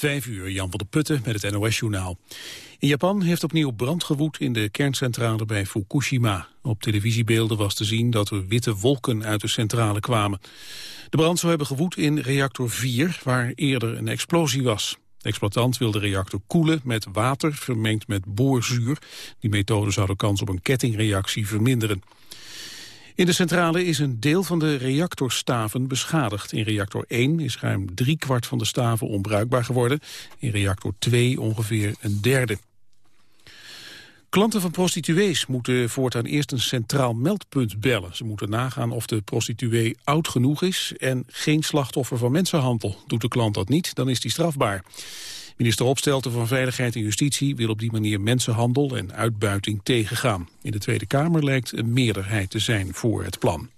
Vijf uur, Jan van der Putten met het NOS-journaal. In Japan heeft opnieuw brand gewoed in de kerncentrale bij Fukushima. Op televisiebeelden was te zien dat er witte wolken uit de centrale kwamen. De brand zou hebben gewoed in reactor 4, waar eerder een explosie was. De exploitant wil de reactor koelen met water vermengd met boorzuur. Die methode zou de kans op een kettingreactie verminderen. In de centrale is een deel van de reactorstaven beschadigd. In reactor 1 is ruim driekwart van de staven onbruikbaar geworden. In reactor 2 ongeveer een derde. Klanten van prostituees moeten voortaan eerst een centraal meldpunt bellen. Ze moeten nagaan of de prostituee oud genoeg is en geen slachtoffer van mensenhandel. Doet de klant dat niet, dan is die strafbaar. Minister Opstelten van Veiligheid en Justitie wil op die manier mensenhandel en uitbuiting tegengaan. In de Tweede Kamer lijkt een meerderheid te zijn voor het plan.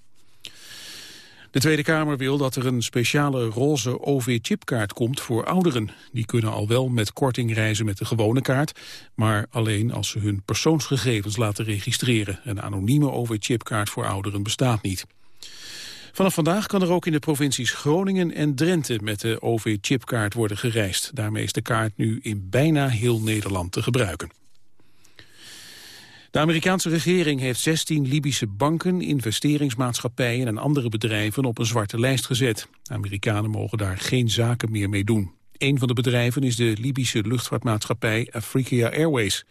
De Tweede Kamer wil dat er een speciale roze OV-chipkaart komt voor ouderen. Die kunnen al wel met korting reizen met de gewone kaart, maar alleen als ze hun persoonsgegevens laten registreren. Een anonieme OV-chipkaart voor ouderen bestaat niet. Vanaf vandaag kan er ook in de provincies Groningen en Drenthe met de OV-chipkaart worden gereisd. Daarmee is de kaart nu in bijna heel Nederland te gebruiken. De Amerikaanse regering heeft 16 Libische banken, investeringsmaatschappijen en andere bedrijven op een zwarte lijst gezet. Amerikanen mogen daar geen zaken meer mee doen. Een van de bedrijven is de Libische luchtvaartmaatschappij Afrika Airways.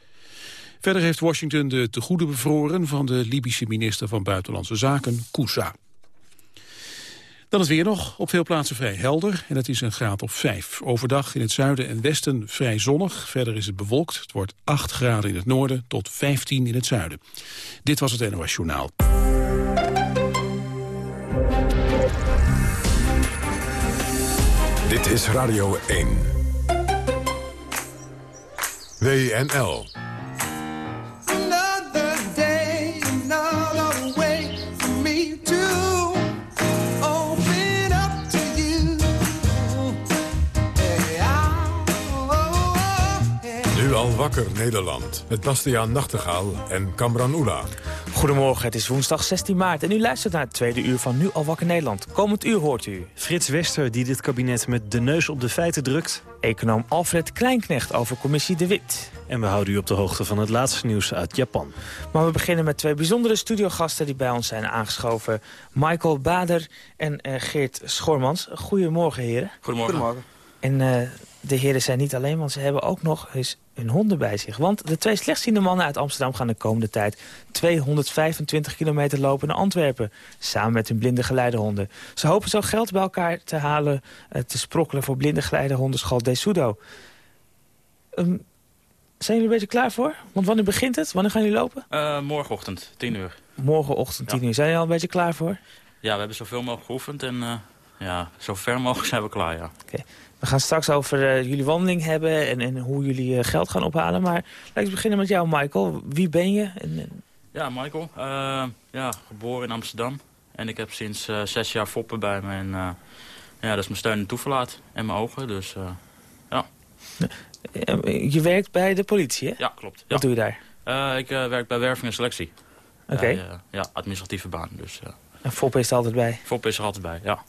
Verder heeft Washington de tegoeden bevroren van de Libische minister van Buitenlandse Zaken, Koussa. Dan het weer nog. Op veel plaatsen vrij helder en het is een graad of 5. Overdag in het zuiden en westen vrij zonnig. Verder is het bewolkt. Het wordt 8 graden in het noorden tot 15 in het zuiden. Dit was het NOS Journaal. Dit is Radio 1. WNL. Wakker Nederland. Met Bastiaan Nachtegaal en Kamran Oela. Goedemorgen, het is woensdag 16 maart en u luistert naar het tweede uur van Nu al wakker Nederland. Komend uur hoort u... Frits Wester die dit kabinet met de neus op de feiten drukt. Econoom Alfred Kleinknecht over commissie De Wit. En we houden u op de hoogte van het laatste nieuws uit Japan. Maar we beginnen met twee bijzondere studiogasten die bij ons zijn aangeschoven. Michael Bader en uh, Geert Schormans. Goedemorgen heren. Goedemorgen. Goedemorgen. En uh, de heren zijn niet alleen, want ze hebben ook nog eens hun honden bij zich. Want de twee slechtziende mannen uit Amsterdam gaan de komende tijd 225 kilometer lopen naar Antwerpen. Samen met hun blinde geleidehonden. Ze hopen zo geld bij elkaar te halen, uh, te sprokkelen voor blinde geleidehondenschool Desudo. Um, zijn jullie een beetje klaar voor? Want wanneer begint het? Wanneer gaan jullie lopen? Uh, morgenochtend, 10 uur. Morgenochtend, 10 uur. Zijn jullie al een beetje klaar voor? Ja, we hebben zoveel mogelijk geoefend en uh, ja, zo ver mogelijk zijn we klaar, ja. Oké. We gaan straks over uh, jullie wandeling hebben en, en hoe jullie uh, geld gaan ophalen. Maar laten we beginnen met jou, Michael. Wie ben je? En, en... Ja, Michael. Uh, ja, geboren in Amsterdam. En ik heb sinds zes jaar foppen bij me. En ja, dat is mijn steun en toeverlaat. En mijn ogen, dus ja. Je werkt bij de politie, hè? Ja, klopt. Wat doe je daar? ik werk bij werving en selectie. Oké. Okay. ja, administratieve baan. Dus, en Fop is er altijd bij? Fop is er altijd bij, ja.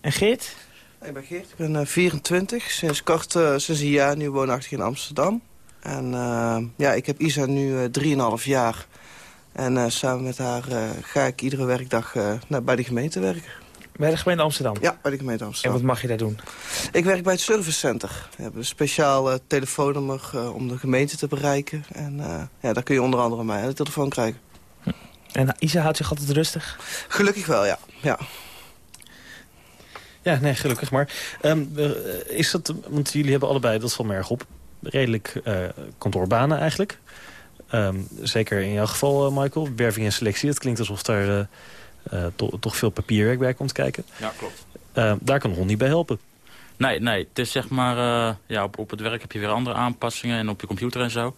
En Geert? Ik ben Geert, ik ben uh, 24. Sinds kort, uh, sinds een jaar nu woonachtig in Amsterdam. En uh, ja, ik heb Isa nu 3,5 jaar. En samen met haar ga ik iedere werkdag naar, bij de gemeente werken. Bij de gemeente Amsterdam? Ja, bij de gemeente Amsterdam. En wat mag je daar doen? Ik werk bij het servicecenter. We hebben een speciaal telefoonnummer om de gemeente te bereiken. En ja, daar kun je onder andere mij aan de telefoon krijgen. Hm. En Isa houdt zich altijd rustig? Gelukkig wel, ja. ja. Ja, nee, gelukkig maar. Um, is dat, want jullie hebben allebei, dat valt me erg op, redelijk uh, kantoorbanen eigenlijk. Um, zeker in jouw geval, uh, Michael, werving en selectie. Het klinkt alsof daar uh, to toch veel papierwerk bij komt kijken. Ja, klopt. Ehm, daar kan niet bij helpen. Nee, nee. Het is zeg maar, ja, op, op het werk heb je weer andere aanpassingen en op je computer en zo.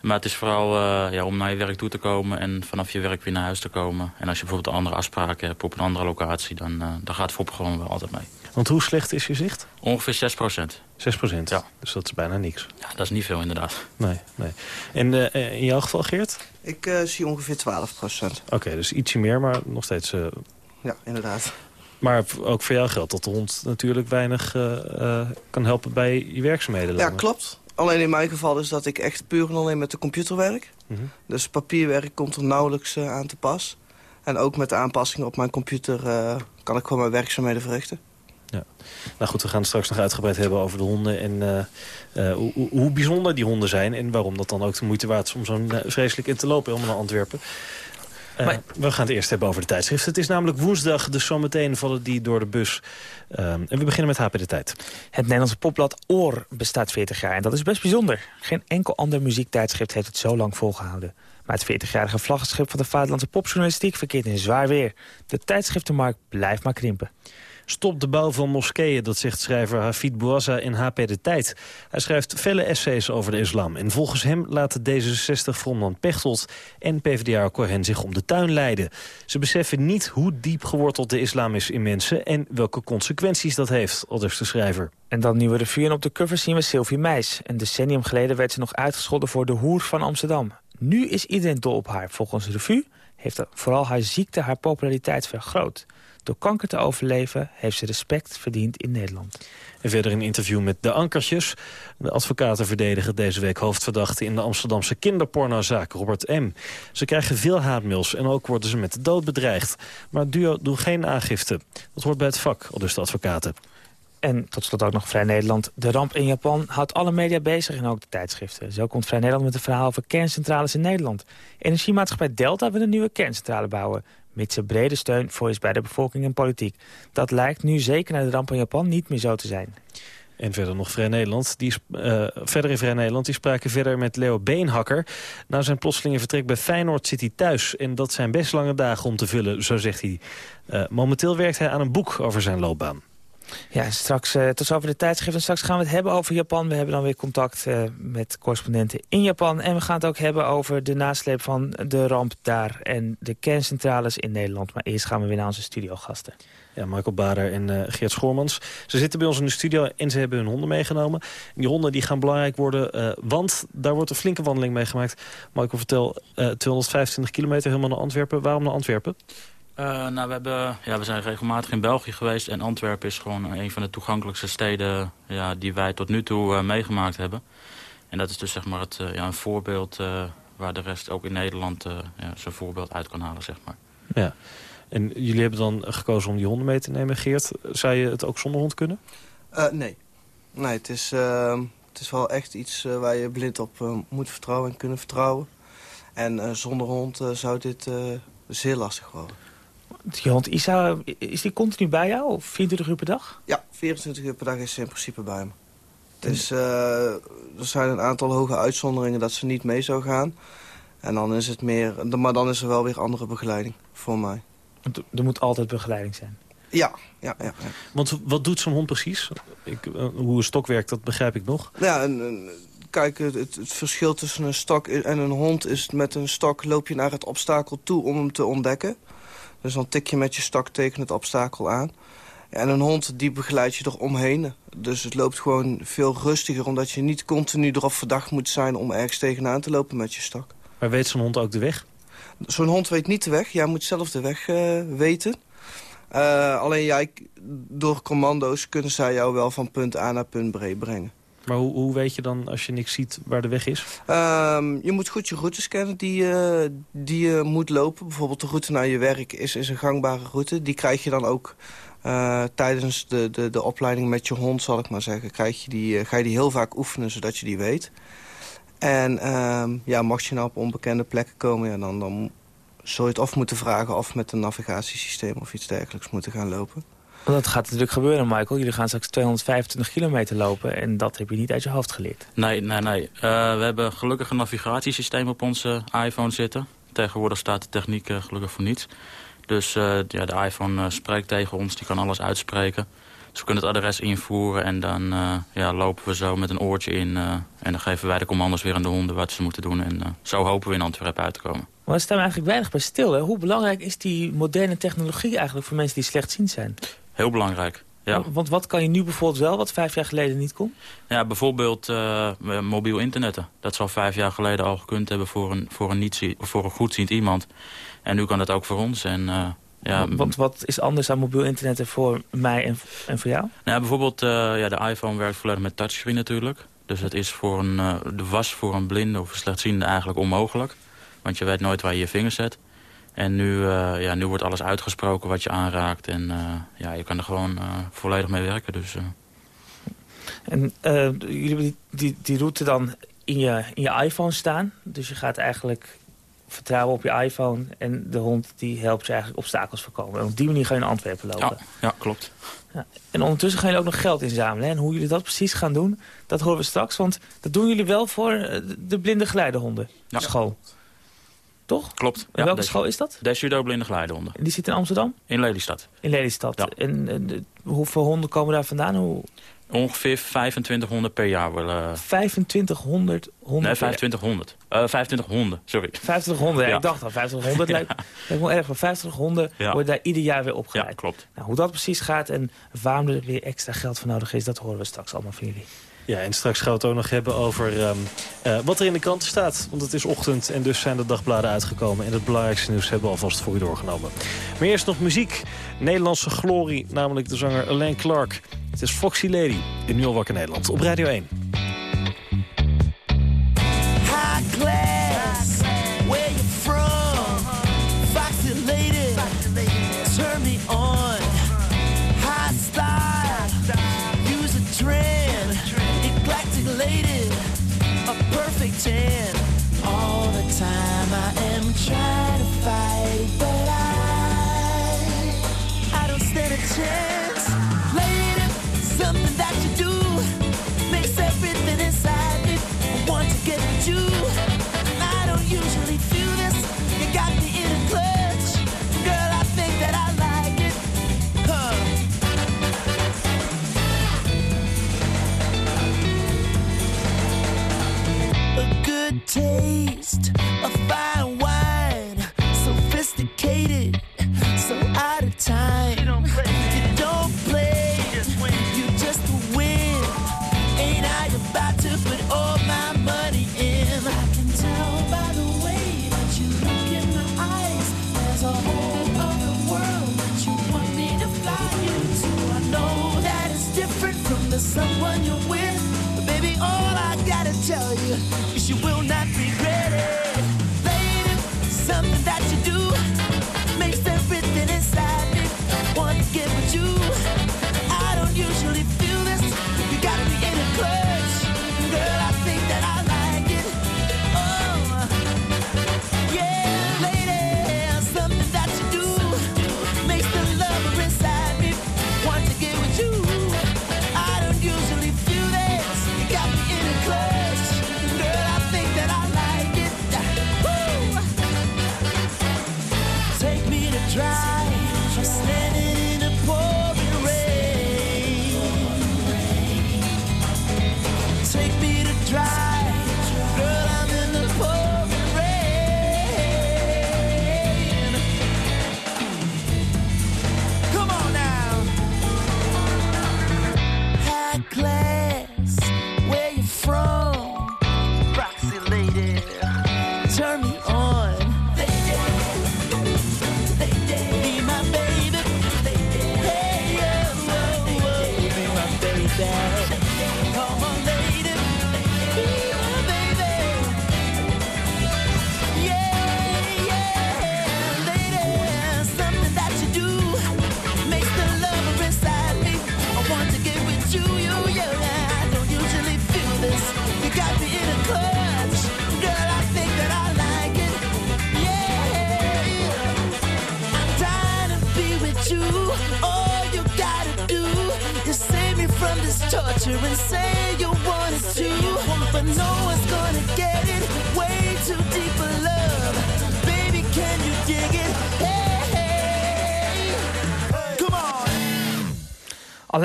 Maar het is vooral uh, ja, om naar je werk toe te komen en vanaf je werk weer naar huis te komen. En als je bijvoorbeeld andere afspraken hebt op een andere locatie, dan, uh, dan gaat FOP gewoon wel altijd mee. Want hoe slecht is je zicht? Ongeveer 6 procent. 6 procent? Ja. Dus dat is bijna niks. Ja, dat is niet veel inderdaad. Nee, nee. En uh, in jouw geval, Geert? Ik zie ongeveer 12 procent. Oké, okay, dus ietsje meer, maar nog steeds... Ja, inderdaad. Maar ook voor jou geldt dat de hond natuurlijk weinig kan helpen bij je werkzaamheden. Ja, klopt. Alleen in mijn geval is dat ik echt puur en alleen met de computer werk. Mhm. Dus papierwerk komt er nauwelijks aan te pas. En ook met de aanpassingen op mijn computer kan ik gewoon mijn werkzaamheden verrichten. Ja. Nou goed, we gaan het straks nog uitgebreid hebben over de honden... en uh, hoe, hoe, bijzonder die honden zijn... en waarom dat dan ook de moeite waard is om zo'n vreselijk in te lopen... helemaal naar Antwerpen. Maar... We gaan het eerst hebben over de tijdschrift. Het is namelijk woensdag, dus zometeen vallen die door de bus. en we beginnen met HP De Tijd. Het Nederlandse popblad Oor bestaat 40 jaar en dat is best bijzonder. Geen enkel ander muziektijdschrift heeft het zo lang volgehouden. Maar het 40-jarige vlaggenschip van de vaderlandse popjournalistiek verkeert in zwaar weer. De tijdschriftenmarkt blijft maar krimpen. Stop de bouw van moskeeën, dat zegt schrijver Hafid Bouazza in HP De Tijd. Hij schrijft vele essays over de islam. En volgens hem laten D66-frontman Pechtold en PvdA Cohen zich om de tuin leiden. Ze beseffen niet hoe diep geworteld de islam is in mensen... en welke consequenties dat heeft, aldus de schrijver. En dan nieuwe revue en op de cover zien we Sylvie Meis. Een decennium geleden werd ze nog uitgescholden voor de hoer van Amsterdam. Nu is iedereen dol op haar. Volgens revue heeft vooral haar ziekte haar populariteit vergroot. Door kanker te overleven heeft ze respect verdiend in Nederland. En verder een interview met de Ankertjes. De advocaten verdedigen deze week hoofdverdachte in de Amsterdamse kinderpornozaak, Robert M. Ze krijgen veel haatmails en ook worden ze met de dood bedreigd. Maar het duo doet geen aangifte. Dat hoort bij het vak, al dus de advocaten. En tot slot ook nog Vrij Nederland. De ramp in Japan houdt alle media bezig en ook de tijdschriften. Zo komt Vrij Nederland met een verhaal over kerncentrales in Nederland. Energiemaatschappij Delta wil een nieuwe kerncentrale bouwen mits er brede steun voor is bij de bevolking en politiek. Dat lijkt nu zeker na de ramp in Japan niet meer zo te zijn. En verder nog Vrij Nederland. Die, uh, verder in Vrij Nederland die spraken verder met Leo Beenhakker. Na zijn plotselinge vertrek bij Feyenoord zit hij thuis. En dat zijn best lange dagen om te vullen, zo zegt hij. Uh, momenteel werkt hij aan een boek over zijn loopbaan. Ja, straks, uh, tot zover de tijdschrift. En straks gaan we het hebben over Japan. We hebben dan weer contact uh, met correspondenten in Japan. En we gaan het ook hebben over de nasleep van de ramp daar... en de kerncentrales in Nederland. Maar eerst gaan we weer naar onze studiogasten. Ja, Michael Bader en uh, Geert Schoormans. Ze zitten bij ons in de studio en ze hebben hun honden meegenomen. die honden die gaan belangrijk worden, want daar wordt een flinke wandeling mee gemaakt. Michael, vertel, 225 kilometer helemaal naar Antwerpen. Waarom naar Antwerpen? Uh, nou, we, hebben, ja, we zijn regelmatig in België geweest. En Antwerpen is gewoon een van de toegankelijkste steden ja, die wij tot nu toe uh, meegemaakt hebben. En dat is dus zeg maar het, uh, ja, een voorbeeld waar de rest ook in Nederland ja, zijn voorbeeld uit kan halen. Zeg maar. Ja. En jullie hebben dan gekozen om die honden mee te nemen. Geert, zou je het ook zonder hond kunnen? nee. Nee, het is, ehm, het is wel echt iets waar je blind op moet vertrouwen en kunnen vertrouwen. En zonder hond zou dit zeer lastig worden. Je hond Isa, is die continu bij jou? Of 24 uur per dag? Ja, 24 uur per dag is ze in principe bij me. Dus uh, er zijn een aantal hoge uitzonderingen dat ze niet mee zou gaan. En dan is het meer, maar dan is er wel weer andere begeleiding voor mij. Er moet altijd begeleiding zijn? Ja, ja, ja. ja. Want wat doet zo'n hond precies? Ik, uh, hoe een stok werkt, dat begrijp ik nog. Ja, en, kijk, het, het, verschil tussen een stok en een hond is... met een stok loop je naar het obstakel toe om hem te ontdekken. Dus dan tik je met je stok tegen het obstakel aan. En een hond die begeleidt je er omheen. Dus het loopt gewoon veel rustiger... omdat je niet continu erop verdacht moet zijn om ergens tegenaan te lopen met je stok. Maar weet zo'n hond ook de weg? Zo'n hond weet niet de weg. Jij moet zelf de weg uh, weten. Uh, alleen jij, door commando's kunnen zij jou wel van punt A naar punt B brengen. Maar hoe, hoe weet je dan, als je niks ziet, waar de weg is? Um, je moet goed je routes kennen die, uh, die je moet lopen. Bijvoorbeeld de route naar je werk is, is een gangbare route. Die krijg je dan ook uh, tijdens de, de, de opleiding met je hond, zal ik maar zeggen. Krijg je die, uh, ga je die heel vaak oefenen, zodat je die weet. En um, ja, mocht je nou op onbekende plekken komen, ja, dan, dan zul je het of moeten vragen... of met een navigatiesysteem of iets dergelijks moeten gaan lopen. Dat gaat natuurlijk gebeuren, Michael. Jullie gaan straks 225 kilometer lopen en dat heb je niet uit je hoofd geleerd. Nee, nee, nee. Uh, we hebben gelukkig een navigatiesysteem op onze iPhone zitten. Tegenwoordig staat de techniek uh, gelukkig voor niets. Dus uh, ja, de iPhone spreekt tegen ons, die kan alles uitspreken. Dus we kunnen het adres invoeren en dan ja, lopen we zo met een oortje in. en dan geven wij de commando's weer aan de honden wat ze moeten doen. En zo hopen we in Antwerpen uit te komen. Maar we staan eigenlijk weinig bij stil. Hè? Hoe belangrijk is die moderne technologie eigenlijk voor mensen die slechtziend zijn? Heel belangrijk. Ja. Want wat kan je nu bijvoorbeeld wel, wat vijf jaar geleden niet kon? Ja, bijvoorbeeld uh, mobiel internetten. Dat zou vijf jaar geleden al gekund hebben voor een, voor een, niet voor een goedziend iemand. En nu kan dat ook voor ons. En uh, Ja, Want wat is anders aan mobiel internet voor mij en, en voor jou? Nou ja, bijvoorbeeld, uh, ja, de iPhone werkt volledig met touchscreen natuurlijk. Dus het is voor een, de was voor een blinde of slechtziende eigenlijk onmogelijk. Want je weet nooit waar je je vinger zet. En nu, uh, ja, nu wordt alles uitgesproken wat je aanraakt. En ja, je kan er gewoon volledig mee werken. Dus, En jullie hebben die, die, route dan in je, in je iPhone staan. Dus je gaat eigenlijk vertrouwen op je iPhone. En de hond die helpt je eigenlijk obstakels voorkomen. En op die manier ga je in Antwerpen lopen. Ja, ja klopt. Ja. En ondertussen gaan jullie ook nog geld inzamelen. En hoe jullie dat precies gaan doen, dat horen we straks. Want dat doen jullie wel voor eh, de blinde geleidehonden ja. school. Toch? Klopt. En welke school is dat? De Judo Blinde Geleidehonden. En die zit in Amsterdam? In Lelystad. In Lelystad. Ja. En, en, hoeveel honden komen daar vandaan? Hoe... Ongeveer 2500 per jaar. Wel, uh... 2500 honden? Nee, 2500. Uh, 25 honden, sorry. 25 honden, ja. ik dacht al. 2500 lijkt, lijkt me erg. Maar 50 honden worden daar ieder jaar weer opgeleid. Ja, klopt. Nou, hoe dat precies gaat en waarom er weer extra geld voor nodig is... dat horen we straks allemaal van jullie. Ja, en straks gaan we het ook nog hebben over um, uh, wat er in de kranten staat. Want het is ochtend en dus zijn de dagbladen uitgekomen. En het belangrijkste nieuws hebben we alvast voor u doorgenomen. Maar eerst nog muziek. Nederlandse glorie, namelijk de zanger Alain Clark. Het is Foxy Lady in Nu wakker Nederland op Radio 1. taste. Will not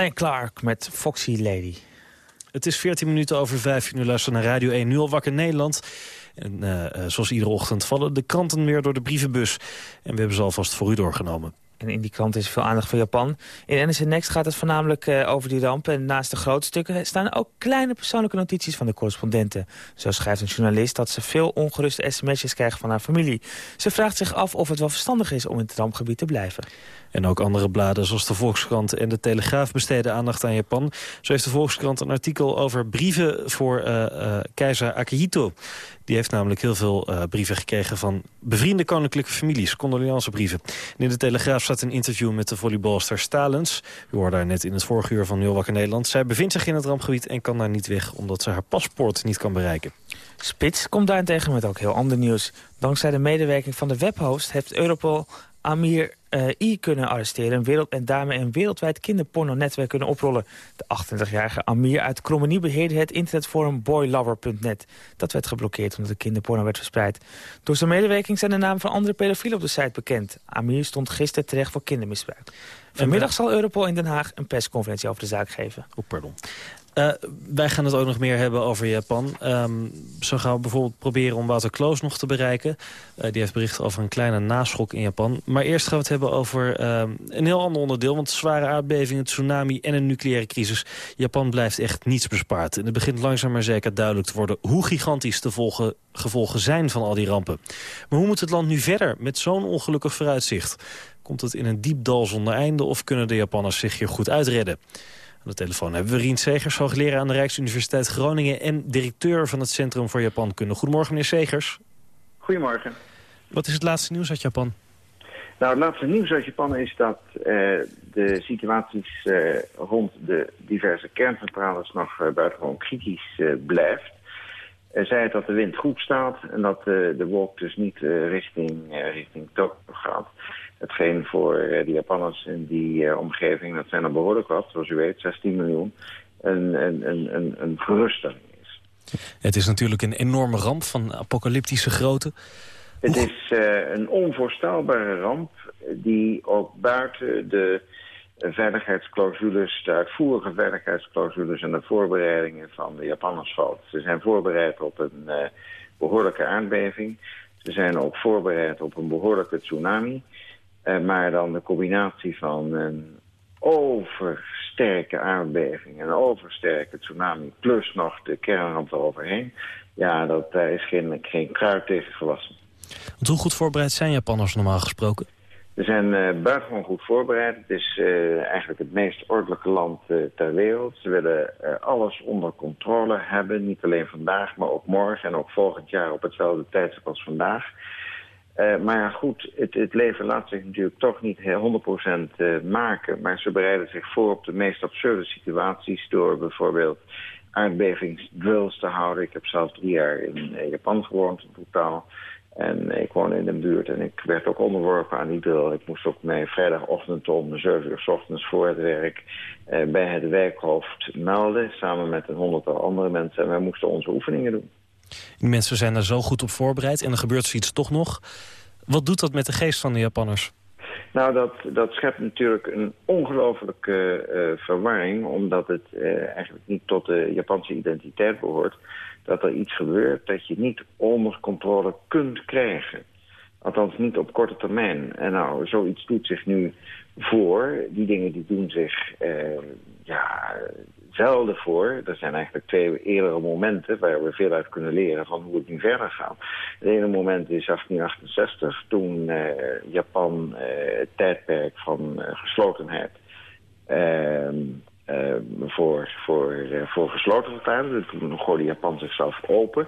Alain Clark met Foxy Lady. Het is 14 minuten over 5 uur luisteren naar Radio 1. Nu al wakker Nederland. En uh, zoals iedere ochtend vallen de kranten weer door de brievenbus. En we hebben ze alvast voor u doorgenomen. En in die krant is veel aandacht voor Japan. In NRC Next gaat het voornamelijk uh, over die ramp. En naast de grote stukken staan ook kleine persoonlijke notities van de correspondenten. Zo schrijft een journalist dat ze veel ongeruste sms'jes krijgt van haar familie. Ze vraagt zich af of het wel verstandig is om in het rampgebied te blijven. En ook andere bladen zoals de Volkskrant en de Telegraaf besteden aandacht aan Japan. Zo heeft de Volkskrant een artikel over brieven voor uh, uh, keizer Akihito. Die heeft namelijk heel veel uh, brieven gekregen van bevriende koninklijke families, condoleancebrieven. En in de Telegraaf staat een interview met de volleybalster Stalens. U hoorde daar net in het vorige uur van Heel Wakker Nederland. Zij bevindt zich in het rampgebied en kan daar niet weg omdat ze haar paspoort niet kan bereiken. Spits komt daarentegen met ook heel ander nieuws. Dankzij de medewerking van de webhost heeft Europol Amir uh, I kunnen arresteren... Een wereld en daarmee een wereldwijd kinderporno-netwerk kunnen oprollen. De 28-jarige Amir uit Krommenie beheerde het internetforum boylover.net. Dat werd geblokkeerd omdat de kinderporno werd verspreid. Door zijn medewerking zijn de namen van andere pedofielen op de site bekend. Amir stond gisteren terecht voor kindermisbruik. Vanmiddag zal Europol in Den Haag een persconferentie over de zaak geven. Oh, pardon. Uh, wij gaan het ook nog meer hebben over Japan. Um, zo gaan we bijvoorbeeld proberen om Wouter Kloos nog te bereiken. Uh, die heeft bericht over een kleine naschok in Japan. Maar eerst gaan we het hebben over uh, een heel ander onderdeel. Want zware aardbevingen, tsunami en een nucleaire crisis. Japan blijft echt niets bespaard. En het begint langzaam maar zeker duidelijk te worden... hoe gigantisch de volgen, gevolgen zijn van al die rampen. Maar hoe moet het land nu verder met zo'n ongelukkig vooruitzicht? Komt het in een diep dal zonder einde... of kunnen de Japanners zich hier goed uitredden? Aan de telefoon hebben we Rien Segers, hoogleraar aan de Rijksuniversiteit Groningen... en directeur van het Centrum voor Japankunde. Goedemorgen, meneer Segers. Goedemorgen. Wat is het laatste nieuws uit Japan? Nou, het laatste nieuws uit Japan is dat uh, de situaties uh, rond de diverse kerncentrales nog uh, buitengewoon kritisch blijft. zij het dat de wind goed staat en dat de wolk dus niet richting, richting Tokio gaat. Hetgeen voor uh, de Japanners in die uh, omgeving, dat zijn er behoorlijk wat, zoals u weet, 16 miljoen, een, een, een, een, een geruststelling is. Het is natuurlijk een enorme ramp van apocalyptische grootte. Het is uh, een onvoorstelbare ramp die ook buiten de veiligheidsclausules, de uitvoerige veiligheidsclausules en de voorbereidingen van de Japanners valt. Ze zijn voorbereid op een behoorlijke aardbeving. Ze zijn ook voorbereid op een behoorlijke tsunami. Uh, maar dan de combinatie van een oversterke aardbeving, een oversterke tsunami... plus nog de kernramp eroverheen... ja, dat, daar is geen, geen kruid tegen gewassen. Want hoe goed voorbereid zijn Japanners normaal gesproken? Ze zijn uh, buitengewoon goed voorbereid. Het is uh, eigenlijk het meest ordelijke land uh, ter wereld. Ze willen alles onder controle hebben. Niet alleen vandaag, maar ook morgen en ook volgend jaar op hetzelfde tijdstip als vandaag. Uh, maar goed, het, het, leven laat zich natuurlijk toch niet 100% uh, maken. Maar ze bereiden zich voor op de meest absurde situaties... door bijvoorbeeld aardbevingsdrills te houden. Ik heb zelf drie jaar in uh, Japan gewoond in totaal. En ik woon in een buurt en ik werd ook onderworpen aan die drill. Ik moest ook mijn vrijdagochtend om 7 uur s ochtends voor het werk... bij het werkhoofd melden, samen met een honderdtal andere mensen. En wij moesten onze oefeningen doen. Die mensen zijn er zo goed op voorbereid en er gebeurt zoiets toch nog. Wat doet dat met de geest van de Japanners? Nou, dat, dat schept natuurlijk een ongelofelijke uh, verwarring... omdat het uh, eigenlijk niet tot de Japanse identiteit behoort... dat er iets gebeurt dat je niet onder controle kunt krijgen. Althans niet op korte termijn. En nou, zoiets doet zich nu voor. Die dingen die doen zich uh, ja, zelden voor. Er zijn eigenlijk twee eerdere momenten waar we veel uit kunnen leren van hoe het nu verder gaat. Het ene moment is 1868, toen uh, Japan uh, het tijdperk van uh, geslotenheid ehm, voor, voor, voor gesloten verklaarde. Toen gooide Japan zichzelf open.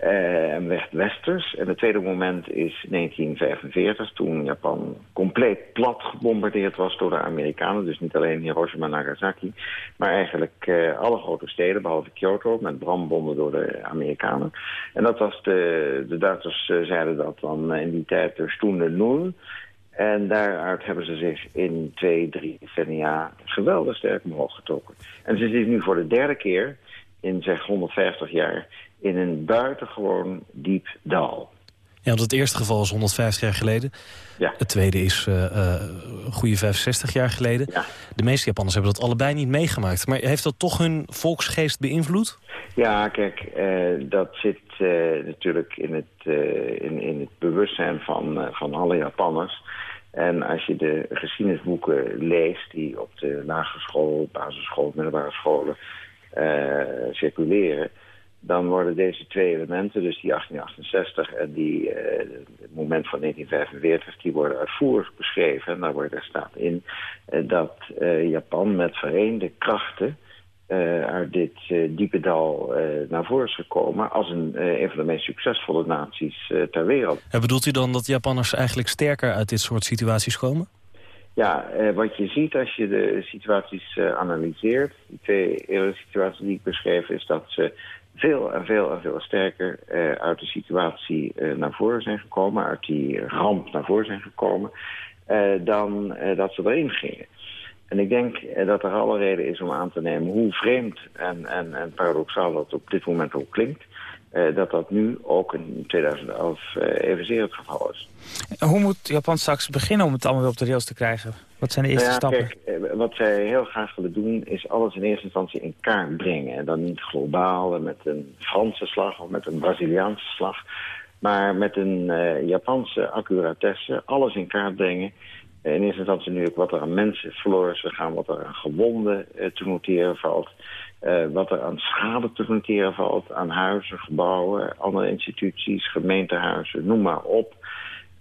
Uh, en werd westers. En het tweede moment is 1945, toen Japan compleet plat gebombardeerd was door de Amerikanen. Dus niet alleen Hiroshima en Nagasaki, maar eigenlijk uh, alle grote steden, behalve Kyoto, met brandbonden door de Amerikanen. En dat was de, de Duitsers zeiden dat dan in die tijd de Stunde Null. En daaruit hebben ze zich in twee, drie decennia geweldig sterk omhoog getrokken. En ze zitten nu voor de derde keer in zeg 150 jaar in een buitengewoon diep dal. Ja, want het eerste geval is 150 jaar geleden. Ja. Het tweede is uh, uh, goede 65 jaar geleden. Ja. De meeste Japanners hebben dat allebei niet meegemaakt. Maar heeft dat toch hun volksgeest beïnvloed? Ja, kijk, uh, dat zit natuurlijk in het, in, in het bewustzijn van, van alle Japanners. En als je de geschiedenisboeken leest die op de lagere school, basisschool, middelbare scholen uh, circuleren, dan worden deze twee elementen, dus die 1868 en die, uh, het moment van 1945, die worden uitvoerig beschreven. En daar, wordt, daar staat in uh, dat Japan met vereende krachten uit dit uh, diepe dal uh, naar voren is gekomen... als een, een van de meest succesvolle naties ter wereld. En bedoelt u dan dat Japanners eigenlijk sterker uit dit soort situaties komen? Ja, wat je ziet als je de situaties analyseert... die twee eerdere situaties die ik beschreef... is dat ze veel en veel en veel sterker uit de situatie naar voren zijn gekomen... uit die ramp naar voren zijn gekomen... dan dat ze erin gingen. En ik denk eh, dat er alle reden is om aan te nemen hoe vreemd en, en, en paradoxaal dat op dit moment ook klinkt. Uh, dat dat nu ook in 2011 uh, evenzeer het geval is. Hoe moet Japan straks beginnen om het allemaal weer op de rails te krijgen? Wat zijn de eerste nou ja, stappen? Kijk, wat zij heel graag willen doen is alles in eerste instantie in kaart brengen. En dan niet globaal met een Franse slag of met een Braziliaanse slag. Maar met een Japanse accuratesse alles in kaart brengen in eerste instantie nu ook wat er aan mensen verloren is gegaan, wat er aan gewonden uh, te noteren valt, uh, wat er aan schade te noteren valt, aan huizen, gebouwen, andere instituties, gemeentehuizen, noem maar op.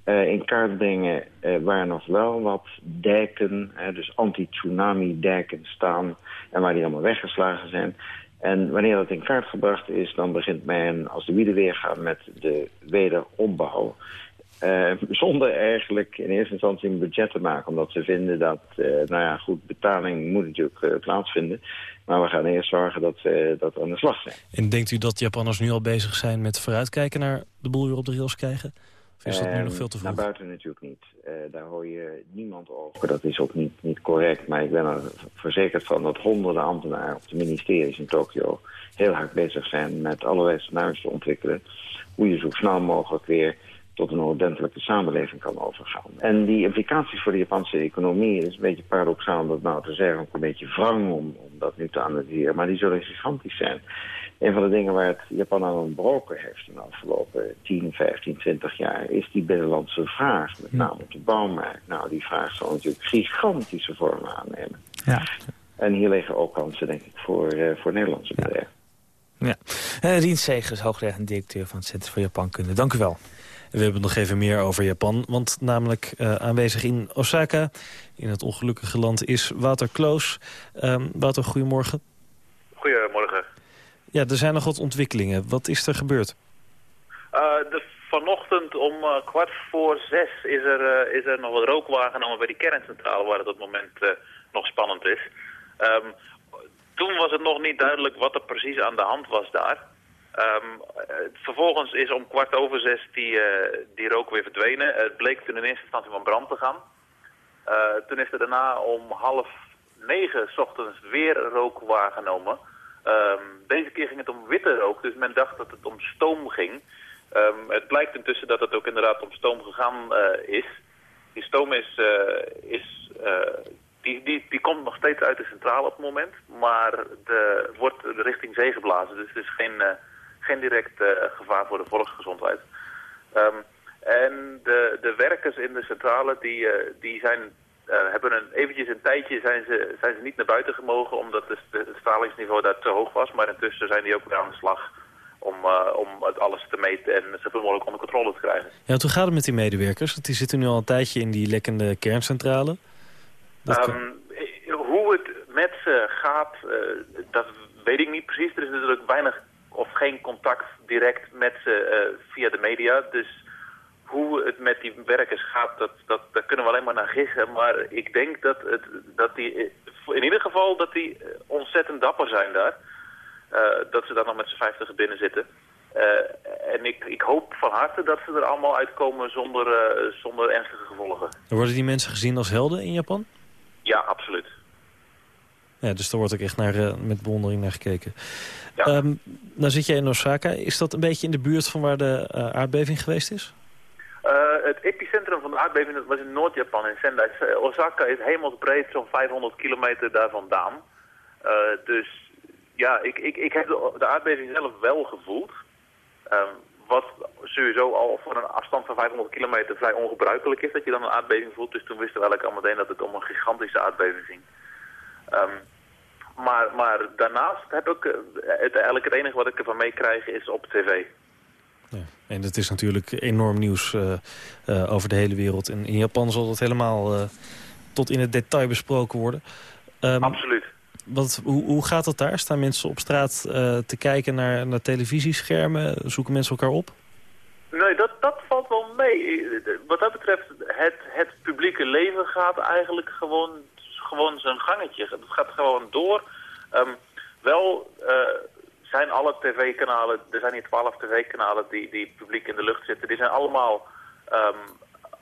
In kaart brengen waar nog wel wat dijken, dus anti-tsunami dijken staan en waar die allemaal weggeslagen zijn. En wanneer dat in kaart gebracht is, dan begint men als de wielen weer gaan met de wederopbouw. Uh, zonder eigenlijk in eerste instantie een budget te maken. Omdat ze vinden dat, uh, nou ja, goed, betaling moet natuurlijk uh, plaatsvinden. Maar we gaan eerst zorgen dat we dat aan de slag zijn. En denkt u dat Japanners nu al bezig zijn met vooruitkijken naar de boel weer op de rails krijgen? Of is dat nu nog veel te vroeg? Naar buiten natuurlijk niet. daar hoor je niemand over. Dat is ook niet, niet correct. Maar ik ben er verzekerd van dat honderden ambtenaren op de ministeries in Tokio... heel hard bezig zijn met allerlei scenario's te ontwikkelen. Hoe je zo snel mogelijk weer tot een ordentelijke samenleving kan overgaan. En die implicaties voor de Japanse economie is een beetje paradoxaal om dat nou te zeggen, ook een beetje wrang om, om dat nu te analyseren, maar die zullen gigantisch zijn. Een van de dingen waar het Japan aan ontbroken heeft in de afgelopen 10, 15, 20 jaar... is die binnenlandse vraag, met name op de bouwmarkt. Nou, die vraag zal natuurlijk gigantische vormen aannemen. Ja. En hier liggen ook kansen, denk ik, voor, uh, voor Nederlandse bedrijven. Ja. Uh, Rien Segers, hoogleraar directeur van het Centrum voor Japankunde. Dank u wel. We hebben nog even meer over Japan, want namelijk uh, aanwezig in Osaka... in het ongelukkige land is Wouter Kloos. Um, Wouter, goedemorgen. Goedemorgen. Ja, er zijn nog wat ontwikkelingen. Wat is er gebeurd? Uh, de, vanochtend om uh, kwart voor zes is er, is er nog wat rook waargenomen bij die kerncentrale... waar het op het moment nog spannend is. Um, toen was het nog niet duidelijk wat er precies aan de hand was daar... Um, vervolgens is om kwart over zes die, uh, die rook weer verdwenen. Het bleek toen in eerste instantie van brand te gaan. Uh, toen is er daarna om half negen s ochtends weer rook waargenomen. Um, deze keer ging het om witte rook, dus men dacht dat het om stoom ging. Um, het blijkt intussen dat het ook inderdaad om stoom gegaan is. Die stoom is, is die, die, die komt nog steeds uit de centrale op het moment, maar de, wordt richting zee geblazen. Dus het is geen geen direct uh, gevaar voor de volksgezondheid. Um, en de, de werkers in de centrale die, uh, die zijn, uh, hebben een, eventjes een tijdje zijn ze, zijn ze niet naar buiten gemogen omdat de, het stralingsniveau daar te hoog was. Maar intussen zijn die ook weer aan de slag om, om het alles te meten en zoveel mogelijk onder controle te krijgen. Ja, hoe gaat het met die medewerkers? Want die zitten nu al een tijdje in die lekkende kerncentrale. Um, hoe het met ze gaat, dat weet ik niet precies. Er is natuurlijk weinig of geen contact direct met ze uh, via de media. Dus hoe het met die werkers gaat, dat, dat, daar kunnen we alleen maar naar gissen. Maar ik denk dat, het, dat die, in ieder geval dat die ontzettend dapper zijn daar. Uh, dat ze daar nog met z'n vijftig binnen zitten. Uh, en ik, ik hoop van harte dat ze er allemaal uitkomen zonder, zonder ernstige gevolgen. Worden die mensen gezien als helden in Japan? Ja, absoluut. Ja, dus daar wordt ook echt naar, met bewondering naar gekeken. Ja. Um, nou zit jij in Osaka. Is dat een beetje in de buurt van waar de uh, aardbeving geweest is? Uh, het epicentrum van de aardbeving was in Noord-Japan, in Sendai. Osaka is hemelsbreed zo'n 500 kilometer daar vandaan. Dus ja, ik, ik, ik heb de, de, aardbeving zelf wel gevoeld. Um, wat sowieso al voor een afstand van 500 kilometer vrij ongebruikelijk is, dat je dan een aardbeving voelt. Dus toen wisten we eigenlijk al meteen dat het om een gigantische aardbeving ging. Ehm, maar, maar daarnaast heb ik, eh, het, eigenlijk het enige wat ik ervan meekrijg is op tv. Ja. En het is natuurlijk enorm nieuws eh, eh, over de hele wereld. En in Japan zal dat helemaal tot in het detail besproken worden. Ehm, Absoluut. wat, hoe, hoe gaat dat daar? Staan mensen op straat te kijken naar, naar televisieschermen? Zoeken mensen elkaar op? Nee, dat, dat valt wel mee. Wat dat betreft, het, het publieke leven gaat eigenlijk gewoon, gewoon zijn gangetje. Het gaat gewoon door. Ehm, wel eh, zijn alle tv-kanalen, er zijn hier twaalf tv-kanalen die, die publiek in de lucht zitten. Die zijn allemaal ehm,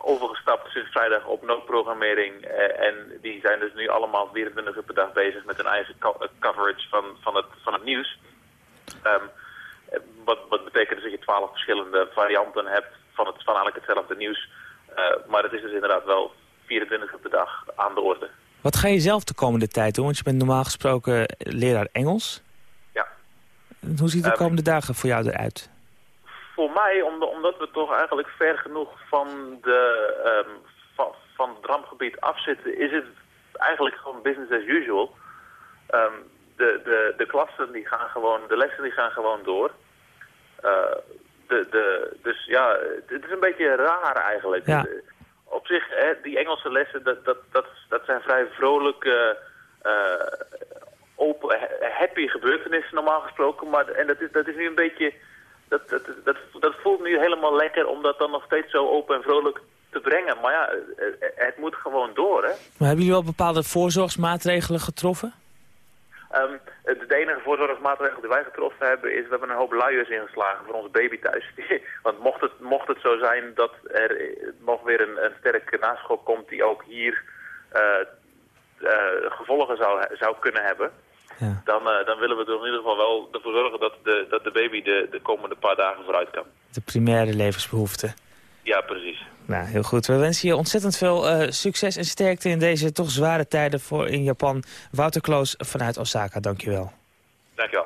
overgestapt sinds vrijdag op noodprogrammering. eh, en die zijn dus nu allemaal 24 uur per dag bezig met hun eigen eh, coverage van, van, het, van het nieuws. Ehm, eh, wat, wat betekent dus dat je twaalf verschillende varianten hebt van, het, van eigenlijk hetzelfde nieuws. Maar het is dus inderdaad wel 24 uur per dag aan de orde. Wat ga je zelf de komende tijd doen? Want je bent normaal gesproken leraar Engels. Ja. Hoe ziet de Ehm, komende dagen voor jou eruit? Voor mij, om- omdat we toch eigenlijk ver genoeg van, de, ehm, van, van het rampgebied afzitten, is het eigenlijk gewoon business as usual. Ehm, de, de, de klassen die gaan gewoon, de lessen die gaan gewoon door. Eh, de, de, dus ja, het is een beetje raar eigenlijk. Ja. Eh, Op zich, hè, die Engelse lessen, dat, dat, dat, dat zijn vrij vrolijke, eh, open, ha- happy gebeurtenissen normaal gesproken. Maar, en dat is, dat is nu een beetje, dat, dat, dat, dat voelt nu helemaal lekker om dat dan nog steeds zo open en vrolijk te brengen. Maar ja, eh, eh, het moet gewoon door, hè. Maar hebben jullie wel bepaalde voorzorgsmaatregelen getroffen? Ehm, de, enige voorzorgsmaatregel die wij getroffen hebben is... we hebben een hoop luiers ingeslagen voor onze baby thuis. Want mocht het, mocht het zo zijn dat er eh, nog weer een, een sterke naschok komt... die ook hier eh, eh, gevolgen zou, zou kunnen hebben... Ja. Dan, dan willen we er in ieder geval wel ervoor zorgen dat de, dat de baby de, de komende paar dagen vooruit kan. De primaire levensbehoeften. Ja, precies. Nou, heel goed. We wensen je ontzettend veel eh, succes en sterkte in deze toch zware tijden voor in Japan. Wouter Kloos vanuit Osaka, dankjewel. Dankjewel.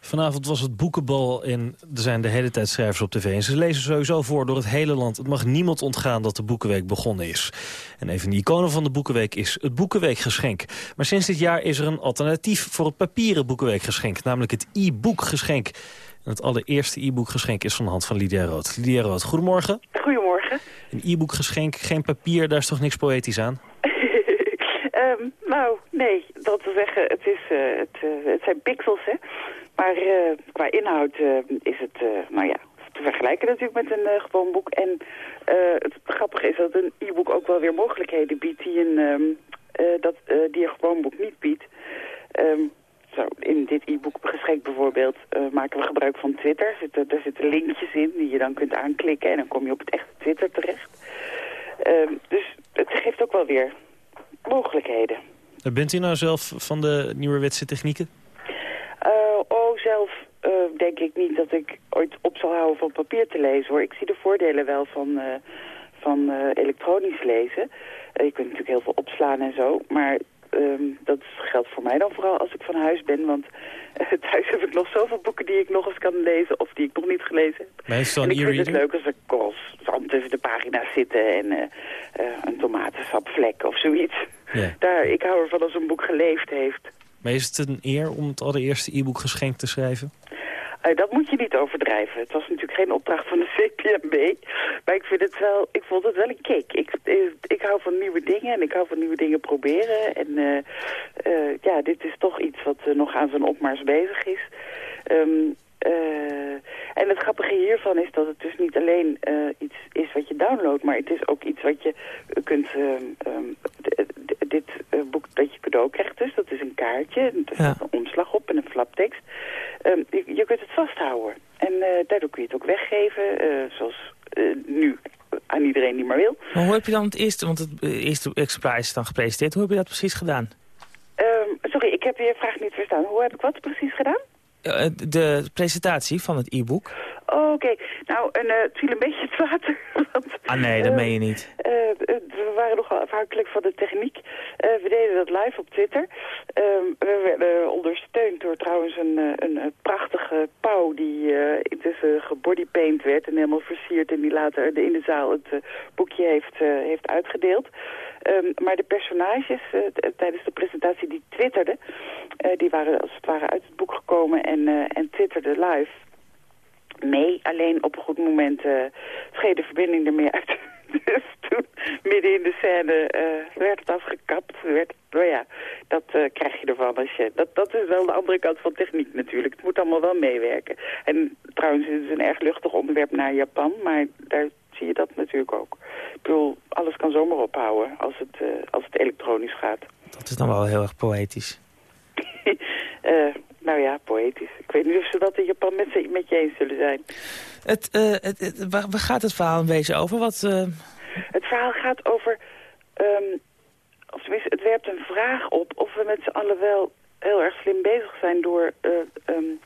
Vanavond was het boekenbal en er zijn de hele tijd schrijvers op tv. En ze lezen sowieso voor door het hele land. Het mag niemand ontgaan dat de Boekenweek begonnen is. En een van de iconen van de Boekenweek is het Boekenweekgeschenk. Maar sinds dit jaar is er een alternatief voor het papieren Boekenweekgeschenk. Namelijk het e-boekgeschenk. En het allereerste e-boekgeschenk is van de hand van Lydia Rood. Lydia Rood, goedemorgen. Goedemorgen. Een e-boekgeschenk, geen papier, daar is toch niks poëtisch aan? Ehm, nou, nee, dat wil zeggen, het, is, eh, het, eh, het zijn pixels, hè. Maar eh, qua inhoud is het, nou ja, te vergelijken natuurlijk met een gewoon boek. En het grappige is dat een e-book ook wel weer mogelijkheden biedt die een, ehm, eh, dat, die een gewoon boek niet biedt. Ehm, zo, in dit e-book geschenk bijvoorbeeld eh, maken we gebruik van Twitter. Zitten, daar zitten linkjes in die je dan kunt aanklikken en dan kom je op het echte Twitter terecht. Ehm, dus het geeft ook wel weer mogelijkheden. Eh, Bent u nou zelf van de nieuwerwetse technieken? Eh, oh, zelf denk ik niet dat ik ooit op zal houden van papier te lezen hoor. Ik zie de voordelen wel van, van elektronisch lezen. Je kunt natuurlijk heel veel opslaan en zo, maar ehm, dat geldt voor mij dan vooral als ik van huis ben. Want eh, thuis heb ik nog zoveel boeken die ik nog eens kan lezen of die ik nog niet gelezen heb. U En ik vind het leuk als er korrels zand tussen de pagina's zitten en eh, eh, een tomatensapvlek of zoiets. Daar, ik hou ervan als een boek geleefd heeft. Maar is het een eer om het allereerste e-boekgeschenk te schrijven? Eh, dat moet je niet overdrijven. Het was natuurlijk geen opdracht van de CPMB. Maar ik, vind het wel, ik vond het wel een kick. Ik, eh, ik hou van nieuwe dingen en ik hou van nieuwe dingen proberen. En eh, ja, dit is toch iets wat nog aan zijn opmars bezig is. Ehm, eh, en het grappige hiervan is dat het dus niet alleen iets is wat je downloadt, maar het is ook iets wat je kunt... ehm, ehm, dit eh, boek dat je cadeau krijgt dus, dat is een kaartje. Er staat een omslag op en een flaptekst. Ehm, je, je kunt het vasthouden. En eh, daardoor kun je het ook weggeven, eh, zoals nu aan iedereen die maar wil. Maar hoe heb je dan het eerste, want het eerste exemplaar is dan gepresenteerd, hoe heb je dat precies gedaan? Ehm, sorry, ik heb je vraag niet verstaan. Hoe heb ik wat precies gedaan? De presentatie van het e-book. Oh, Oké, nou, en, uh, het viel een beetje het water. want, ah nee, dat uh, meen je niet. Uh, we waren nogal afhankelijk van de techniek. we deden dat live op Twitter. Ehm, we werden ondersteund door trouwens een, een, prachtige pauw... die intussen gebodypaint werd en helemaal versierd... en die later in de zaal het boekje heeft, heeft uitgedeeld. Um, maar de personages tijdens de presentatie die twitterden... die waren als het ware uit het boek gekomen en, en twitterden live... Nee, alleen op een goed moment uh, de verbinding er meer uit. dus toen, midden in de scène, uh, werd het afgekapt. Werd, nou ja, dat uh, krijg je ervan. Als je, dat, dat is wel de andere kant van techniek natuurlijk. Het moet allemaal wel meewerken. En trouwens, het is een erg luchtig onderwerp naar Japan, maar daar zie je dat natuurlijk ook. Ik bedoel, alles kan zomaar ophouden als het, als het elektronisch gaat. Dat is dan wel heel erg poëtisch. Uh, nou ja, poëtisch. Ik weet niet of ze dat in Japan met, met je eens zullen zijn. Het, uh, het, het, waar, gaat het verhaal een beetje over? Wat, uh... Het verhaal gaat over... Um, of tenminste, het werpt een vraag op of we met z'n allen wel heel erg slim bezig zijn door um,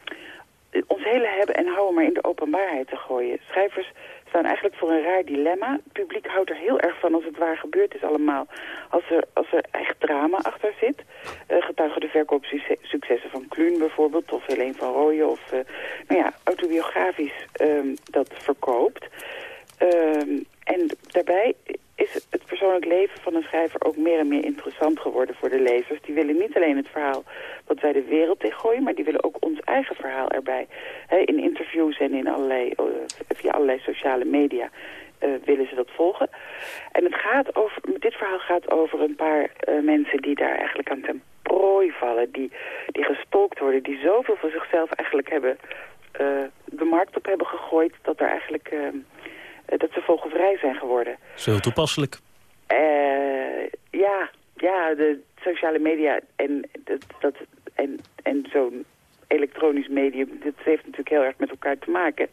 ons hele hebben en houden maar in de openbaarheid te gooien. Schrijvers staan eigenlijk voor een raar dilemma. Het publiek houdt er heel erg van als het waar gebeurd is allemaal. Als er, als er echt drama achter zit. Uh, getuigen de verkoopsuccessen van Kluun bijvoorbeeld. Of Helene van Rooyen. Of uh, nou ja, autobiografisch um, dat verkoopt. Um, en daarbij is het persoonlijk leven van een schrijver ook meer en meer interessant geworden voor de lezers. Die willen niet alleen het verhaal wat wij de wereld in gooien, maar die willen ook ons eigen verhaal erbij. In interviews en in allerlei, uh, via allerlei sociale media uh, willen ze dat volgen. En het gaat over, dit verhaal gaat over een paar uh, mensen die daar eigenlijk aan ten prooi vallen. Die, die gestolkt worden, die zoveel van zichzelf eigenlijk hebben de markt op hebben gegooid... dat er eigenlijk dat ze vogelvrij zijn geworden. Zo heel toepasselijk. Uh, ja, ja, de sociale media en, dat, dat, en, en zo'n elektronisch medium, dat heeft natuurlijk heel erg met elkaar te maken.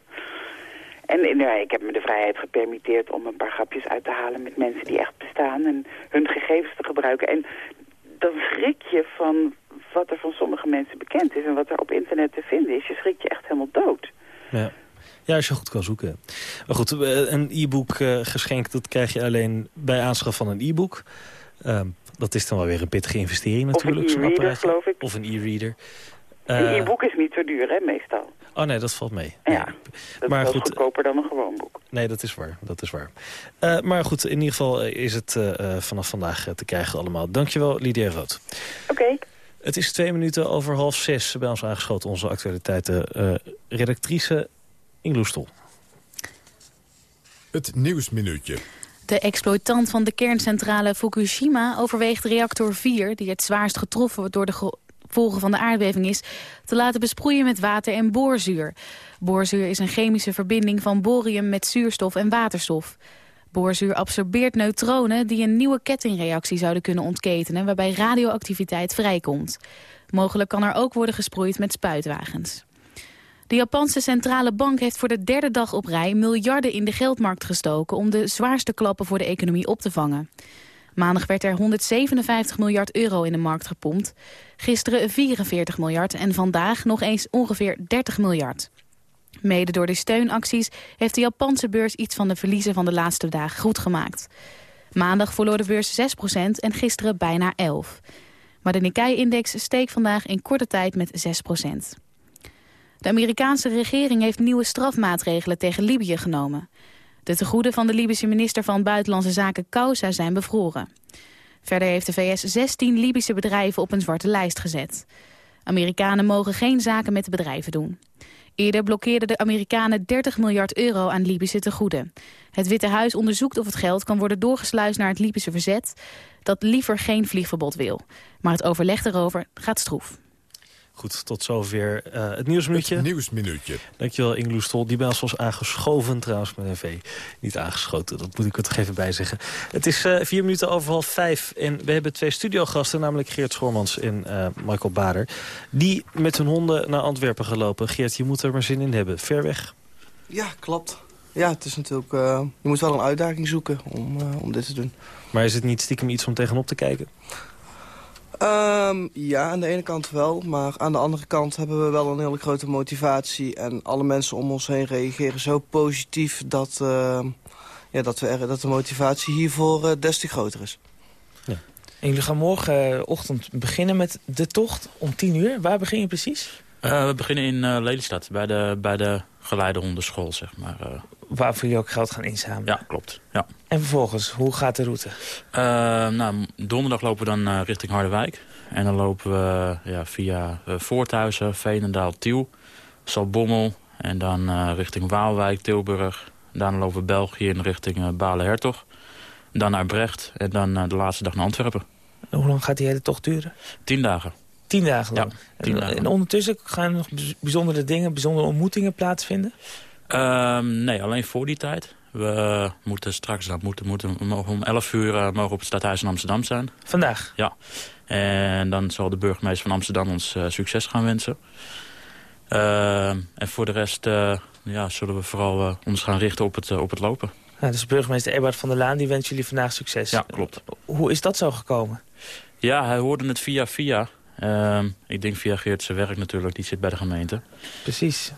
En nou, ik heb me de vrijheid gepermitteerd om een paar grapjes uit te halen met mensen die echt bestaan en hun gegevens te gebruiken. En dan schrik je van wat er van sommige mensen bekend is en wat er op internet te vinden is. Je schrik je echt helemaal dood. Ja. Ja, als je goed kan zoeken. Maar goed, eh, een e-book uh, geschenk, dat krijg je alleen bij aanschaf van een e-book. Um, dat is dan wel weer een pittige investering natuurlijk. Of een e-reader, geloof ik. Of een e-reader. Uh, een e-book is niet zo duur, hè, meestal. Oh nee, dat valt mee. Ja, dat maar is goed, goedkoper dan een gewoon boek. Nee, dat is waar. Dat is waar. Uh, maar goed, in ieder geval is het uh, vanaf vandaag te krijgen allemaal. Dankjewel, Lydia Rood. Oké. Okay. Het is twee minuten over half zes. Bij ons aangeschoten onze actualiteiten redactrice Inloestol. Het Nieuwsminuutje. De exploitant van de kerncentrale Fukushima overweegt reactor 4... die het zwaarst getroffen wordt door de gevolgen van de aardbeving is... te laten besproeien met water en boorzuur. Boorzuur is een chemische verbinding van borium met zuurstof en waterstof. Boorzuur absorbeert neutronen die een nieuwe kettingreactie zouden kunnen ontketenen... waarbij radioactiviteit vrijkomt. Mogelijk kan er ook worden gesproeid met spuitwagens. De Japanse centrale bank heeft voor de derde dag op rij miljarden in de geldmarkt gestoken om de zwaarste klappen voor de economie op te vangen. Maandag werd er 157 miljard euro in de markt gepompt. Gisteren 44 miljard en vandaag nog eens ongeveer 30 miljard. Mede door de steunacties heeft de Japanse beurs iets van de verliezen van de laatste dagen goed gemaakt. Maandag verloor de beurs 6% en gisteren bijna 11. Maar de Nikkei-index steek vandaag in korte tijd met 6 de Amerikaanse regering heeft nieuwe strafmaatregelen tegen Libië genomen. De tegoeden van de Libische minister van Buitenlandse Zaken Kousa zijn bevroren. Verder heeft de VS 16 Libische bedrijven op een zwarte lijst gezet. Amerikanen mogen geen zaken met de bedrijven doen. Eerder blokkeerden de Amerikanen 30 miljard euro aan Libische tegoeden. Het Witte Huis onderzoekt of het geld kan worden doorgesluist naar het Libische verzet... dat liever geen vliegverbod wil. Maar het overleg erover gaat stroef. Goed, tot zover uh, het nieuwsminuutje. Het nieuwsminuutje. Dankjewel Ingeloes Stol. Die bij ons was aangeschoven trouwens met een V. Niet aangeschoten, dat moet ik er toch even bij zeggen. Het is uh, vier minuten over half vijf. En we hebben twee studiogasten, namelijk Geert Schormans en uh, Michael Bader. Die met hun honden naar Antwerpen gelopen. Geert, je moet er maar zin in hebben. Ver weg? Ja, klopt. Ja, het is natuurlijk... je moet wel een uitdaging zoeken om, om dit te doen. Maar is het niet stiekem iets om tegenop te kijken? Ehm, ja, aan de ene kant wel. Maar aan de andere kant hebben we wel een hele grote motivatie. En alle mensen om ons heen reageren zo positief... dat, ehm, ja, dat, we er, dat de motivatie hiervoor eh, des te groter is. En jullie gaan morgenochtend beginnen met de tocht om 10 uur. Waar begin je precies? Eh, we beginnen in eh, Lelystad, bij de, bij de geleidehondenschool, zeg maar. Waarvoor jullie ook geld gaan inzamelen. ja, klopt. Ja. En vervolgens, hoe gaat de route? Eh, nou, donderdag lopen we dan eh, richting Harderwijk. En dan lopen we ja, via eh, Voorthuizen, Veenendaal, Tiel, Salbommel. En dan richting Waalwijk, Tilburg. Daarna lopen we België in richting Balen-Hertog. Dan naar Brecht en dan de laatste dag naar Antwerpen. En hoe lang gaat die hele tocht duren? Tien dagen. Tien dagen lang. Ja, tien en, dagen. en ondertussen gaan er nog bijz- bijzondere dingen, bijzondere ontmoetingen plaatsvinden? Ehm, nee, alleen voor die tijd. We moeten straks dan moeten, moeten, we mogen om 11 uur eh, mogen op het stadhuis in Amsterdam zijn. Vandaag? Ja. En dan zal de burgemeester van Amsterdam ons eh, succes gaan wensen. Ehm, en voor de rest eh, ja, zullen we vooral ons gaan richten op het, op het lopen. Nou, dus burgemeester Ebert van der Laan die wens jullie vandaag succes. Ja, klopt. Hoe is dat zo gekomen? Ja, hij hoorde het via via. Ehm, ik denk via Geert zijn werk natuurlijk, die zit bij de gemeente. Precies.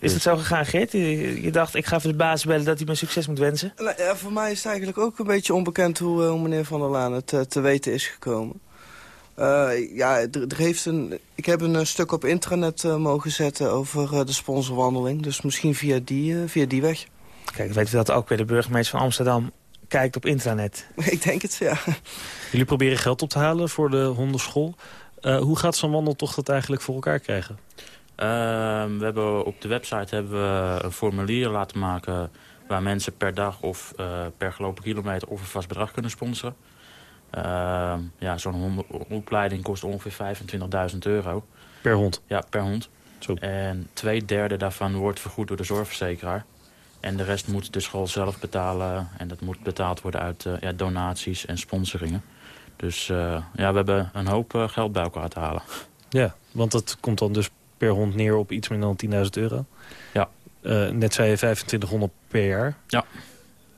Is het zo gegaan, Geert? Je, je dacht, ik ga even de baas bellen dat hij me succes moet wensen? Nou, ja, voor mij is het eigenlijk ook een beetje onbekend hoe, eh, hoe meneer Van der Laan het eh, te weten is gekomen. Eh, ja, er, er heeft een, ik heb een stuk op internet eh, mogen zetten over de sponsorwandeling. Dus misschien via die, via die weg. Kijk, weten we dat ook weer de burgemeester van Amsterdam kijkt op intranet. ik denk het, ja. Jullie proberen geld op te halen voor de hondenschool. Eh, hoe gaat zo'n wandeltocht het eigenlijk voor elkaar krijgen? Ehm, we hebben op de website hebben we een formulier laten maken... waar mensen per dag of eh, per gelopen kilometer of een vast bedrag kunnen sponsoren. Ehm, ja, Zo'n opleiding kost ongeveer 25.000 euro. Per hond? Ja, per hond. Zo. En twee derde daarvan wordt vergoed door de zorgverzekeraar. En de rest moet de school zelf betalen. En dat moet betaald worden uit eh, ja, donaties en sponsoringen. Dus eh, ja, we hebben een hoop geld bij elkaar te halen. Ja, want dat komt dan dus per hond neer op iets minder dan 10.000 euro. Ja. Eh, net zei je 2500 per jaar. Ja.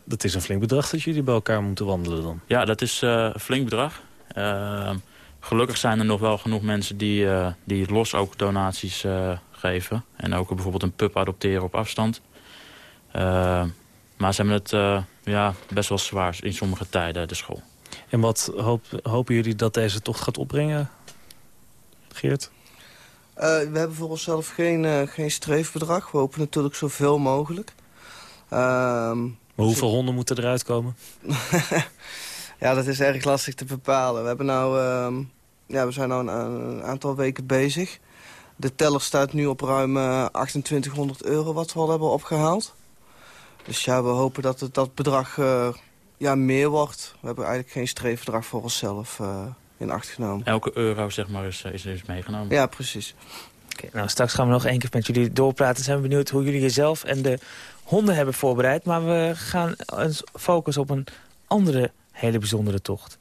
Dat is een flink bedrag dat jullie bij elkaar moeten wandelen dan. Ja, dat is eh, een flink bedrag. Ehm, gelukkig zijn er nog wel genoeg mensen die, eh, die los ook donaties eh, geven. En ook bijvoorbeeld een pup adopteren op afstand. Maar ze hebben het eh, ja, best wel zwaar in sommige tijden, de school. En wat hoop, hopen jullie dat deze tocht gaat opbrengen, Geert? Eh, we hebben voor onszelf geen, eh, geen streefbedrag. We hopen natuurlijk zoveel mogelijk. Ehm, Maar hoeveel honden moeten eruit komen? ja, dat is erg lastig te bepalen. We, hebben nou, ehm, ja, we zijn nu een, een aantal weken bezig. De teller staat nu op ruim eh, 2800 euro wat we al hebben opgehaald. Dus ja, we hopen dat het, dat bedrag eh, ja, meer wordt. We hebben eigenlijk geen streefbedrag voor onszelf eh, in acht genomen. Elke euro zeg maar, is, is, is meegenomen. Ja, precies. Oké, nou, straks gaan we nog één keer met jullie doorpraten. Zijn we benieuwd hoe jullie jezelf en de honden hebben voorbereid. Maar we gaan ons focussen op een andere hele bijzondere tocht.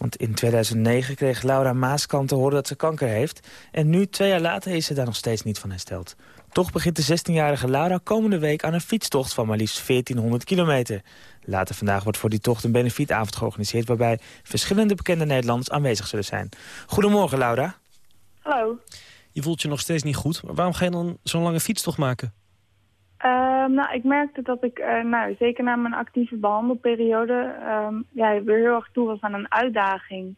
Want in 2009 kreeg Laura Maaskamp te horen dat ze kanker heeft. En nu, twee jaar later, is ze daar nog steeds niet van hersteld. Toch begint de 16-jarige Laura komende week aan een fietstocht van maar liefst 1400 kilometer. Later vandaag wordt voor die tocht een benefietavond georganiseerd... waarbij verschillende bekende Nederlanders aanwezig zullen zijn. Goedemorgen, Laura. Hallo. Je voelt je nog steeds niet goed. Maar waarom ga je dan zo'n lange fietstocht maken? Ehm, nou, ik merkte dat ik, eh, nou, zeker na mijn actieve behandelperiode, ehm, ja, weer heel erg toe was aan een uitdaging.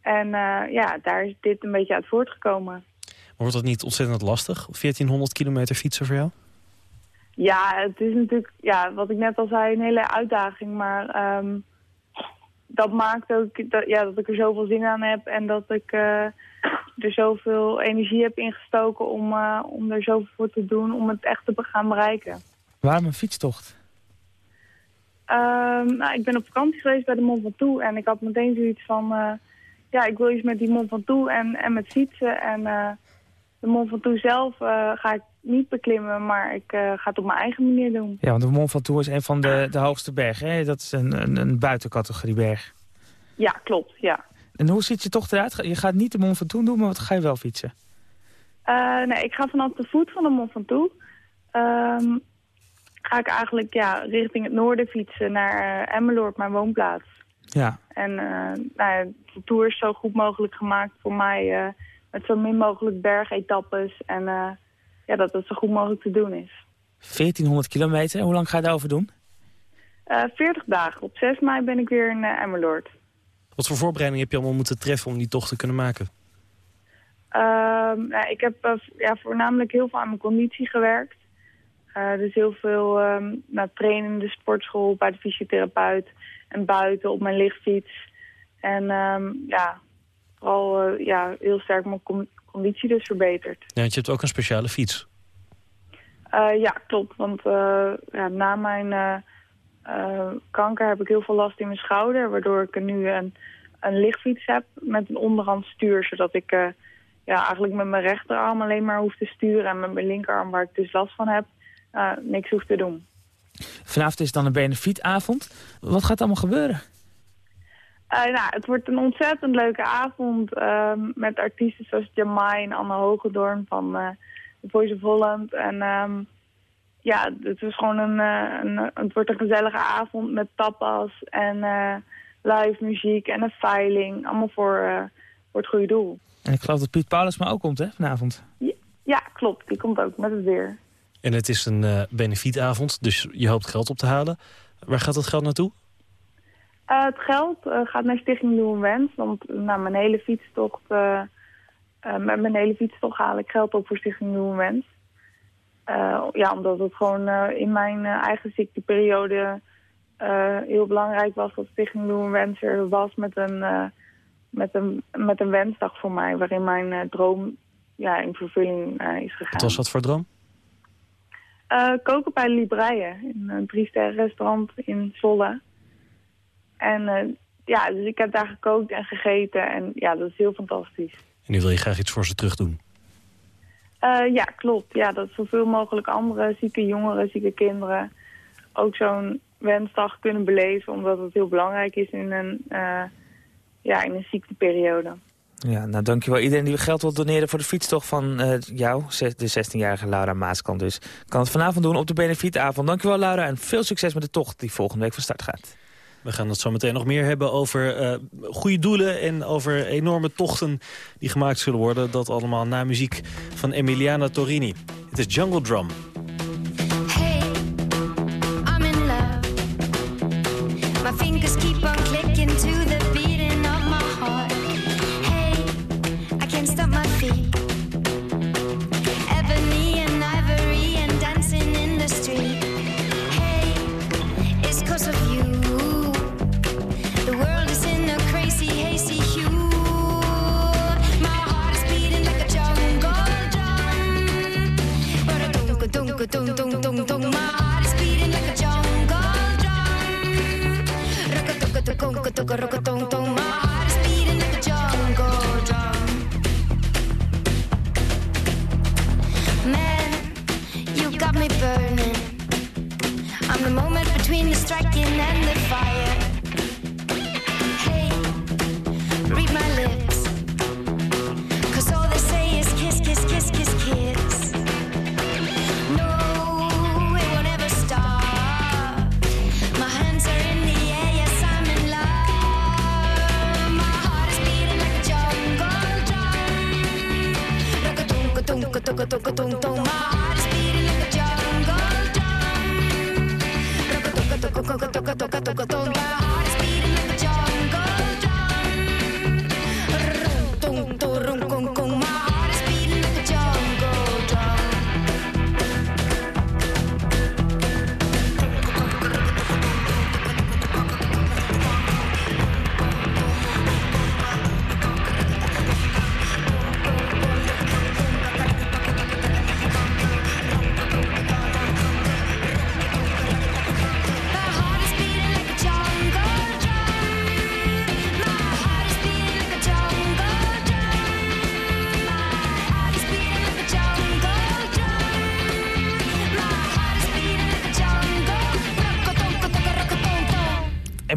En eh, ja, daar is dit een beetje uit voortgekomen. Maar wordt dat niet ontzettend lastig? 1400 kilometer fietsen voor jou? Ja, het is natuurlijk, ja, wat ik net al zei, een hele uitdaging. Maar ehm, dat maakt ook dat, ja, dat ik er zoveel zin aan heb en dat ik eh, er zoveel energie heb ingestoken om, eh, om er zoveel voor te doen om het echt te gaan bereiken. Waarom een fietstocht? Ehm, nou, ik ben op vakantie geweest bij de Mont Ventoux en ik had meteen zoiets van... eh, ja, ik wil iets met die Mont Ventoux en, en met fietsen. En eh, de Mont Ventoux zelf ga ik niet beklimmen, maar ik ga het op mijn eigen manier doen. Ja, want de Mont Ventoux is een van de, de hoogste bergen. Hè? Dat is een, een, een buitencategorie berg. Ja, klopt, ja. En hoe ziet je toch eruit? Je gaat niet de Mont Ventoux doen, maar wat ga je wel fietsen? Eh, nee, ik ga vanaf de voet van de Mont Ventoux... ehm, ga ik eigenlijk ja, richting het noorden fietsen naar uh, Emmeloord, mijn woonplaats. Ja. En uh, nou ja, de Tour is zo goed mogelijk gemaakt voor mij... Uh, met zo min mogelijk bergetappes. En uh, ja, dat het zo goed mogelijk te doen is. 1400 kilometer, hoe lang ga je daarover doen? 40 dagen. Op 6 mei ben ik weer in Emmeloord. Wat voor voorbereiding heb je allemaal moeten treffen om die tocht te kunnen maken? Ehm, nou, ik heb ja, voornamelijk heel veel aan mijn conditie gewerkt. dus heel veel um, nou, trainen in de sportschool, bij de fysiotherapeut en buiten op mijn lichtfiets. En um, ja, vooral uh, ja, heel sterk mijn conditie dus verbeterd. Ja, want je hebt ook een speciale fiets. Ja, klopt. Want ja, na mijn kanker heb ik heel veel last in mijn schouder. Waardoor ik nu een, een lichtfiets heb met een onderhand stuur. Zodat ik ja, eigenlijk met mijn rechterarm alleen maar hoef te sturen. En met mijn linkerarm, waar ik dus last van heb, niks hoef te doen. Vanavond is dan een benefietavond. Wat gaat allemaal gebeuren? Uh, nou, het wordt een ontzettend leuke avond uh, met artiesten zoals Jamai en Anne Hogedoorn van The Voice of Holland. En um, ja, het, is gewoon een, een, het wordt een gezellige avond met tapas en live muziek en een veiling. Allemaal voor, voor het goede doel. En ik geloof dat Piet Paulus maar ook komt, hè, vanavond? Ja, ja klopt. Die komt ook met het weer. En het is een uh, benefietavond, dus je hoopt geld op te halen. Waar gaat dat geld naartoe? Uh, het geld uh, gaat naar Stichting Nieuwe Wens. Want na mijn hele fietstocht, met mijn hele fietstocht haal ik geld op voor Stichting Nieuwe Wens. Ja, omdat het gewoon in mijn eigen ziekteperiode heel belangrijk was dat Stichting Nieuwe Wens er was met een, met een, met een wensdag voor mij. Waarin mijn droom ja, in vervulling is gegaan. Wat was dat voor droom? Uh, koken bij Libreien, in een drie restaurant in Zwolle. En uh, ja, dus ik heb daar gekookt en gegeten en ja, dat is heel fantastisch. En nu wil je graag iets voor ze terug doen? Uh, ja, klopt. Ja, dat zoveel mogelijk andere zieke jongeren, zieke kinderen ook zo'n wensdag kunnen beleven, omdat het heel belangrijk is in een, ja, in een ziekteperiode. Ja, nou dankjewel. Iedereen die geld wil doneren voor de fietstocht van uh, jou, de 16-jarige Laura Maaskant dus, kan het vanavond doen op de benefietavond. Dankjewel Laura en veel succes met de tocht die volgende week van start gaat. We gaan het zo meteen nog meer hebben over uh, goede doelen en over enorme tochten die gemaakt zullen worden. Dat allemaal na muziek van Emiliana Torini. Het is Jungle Drum.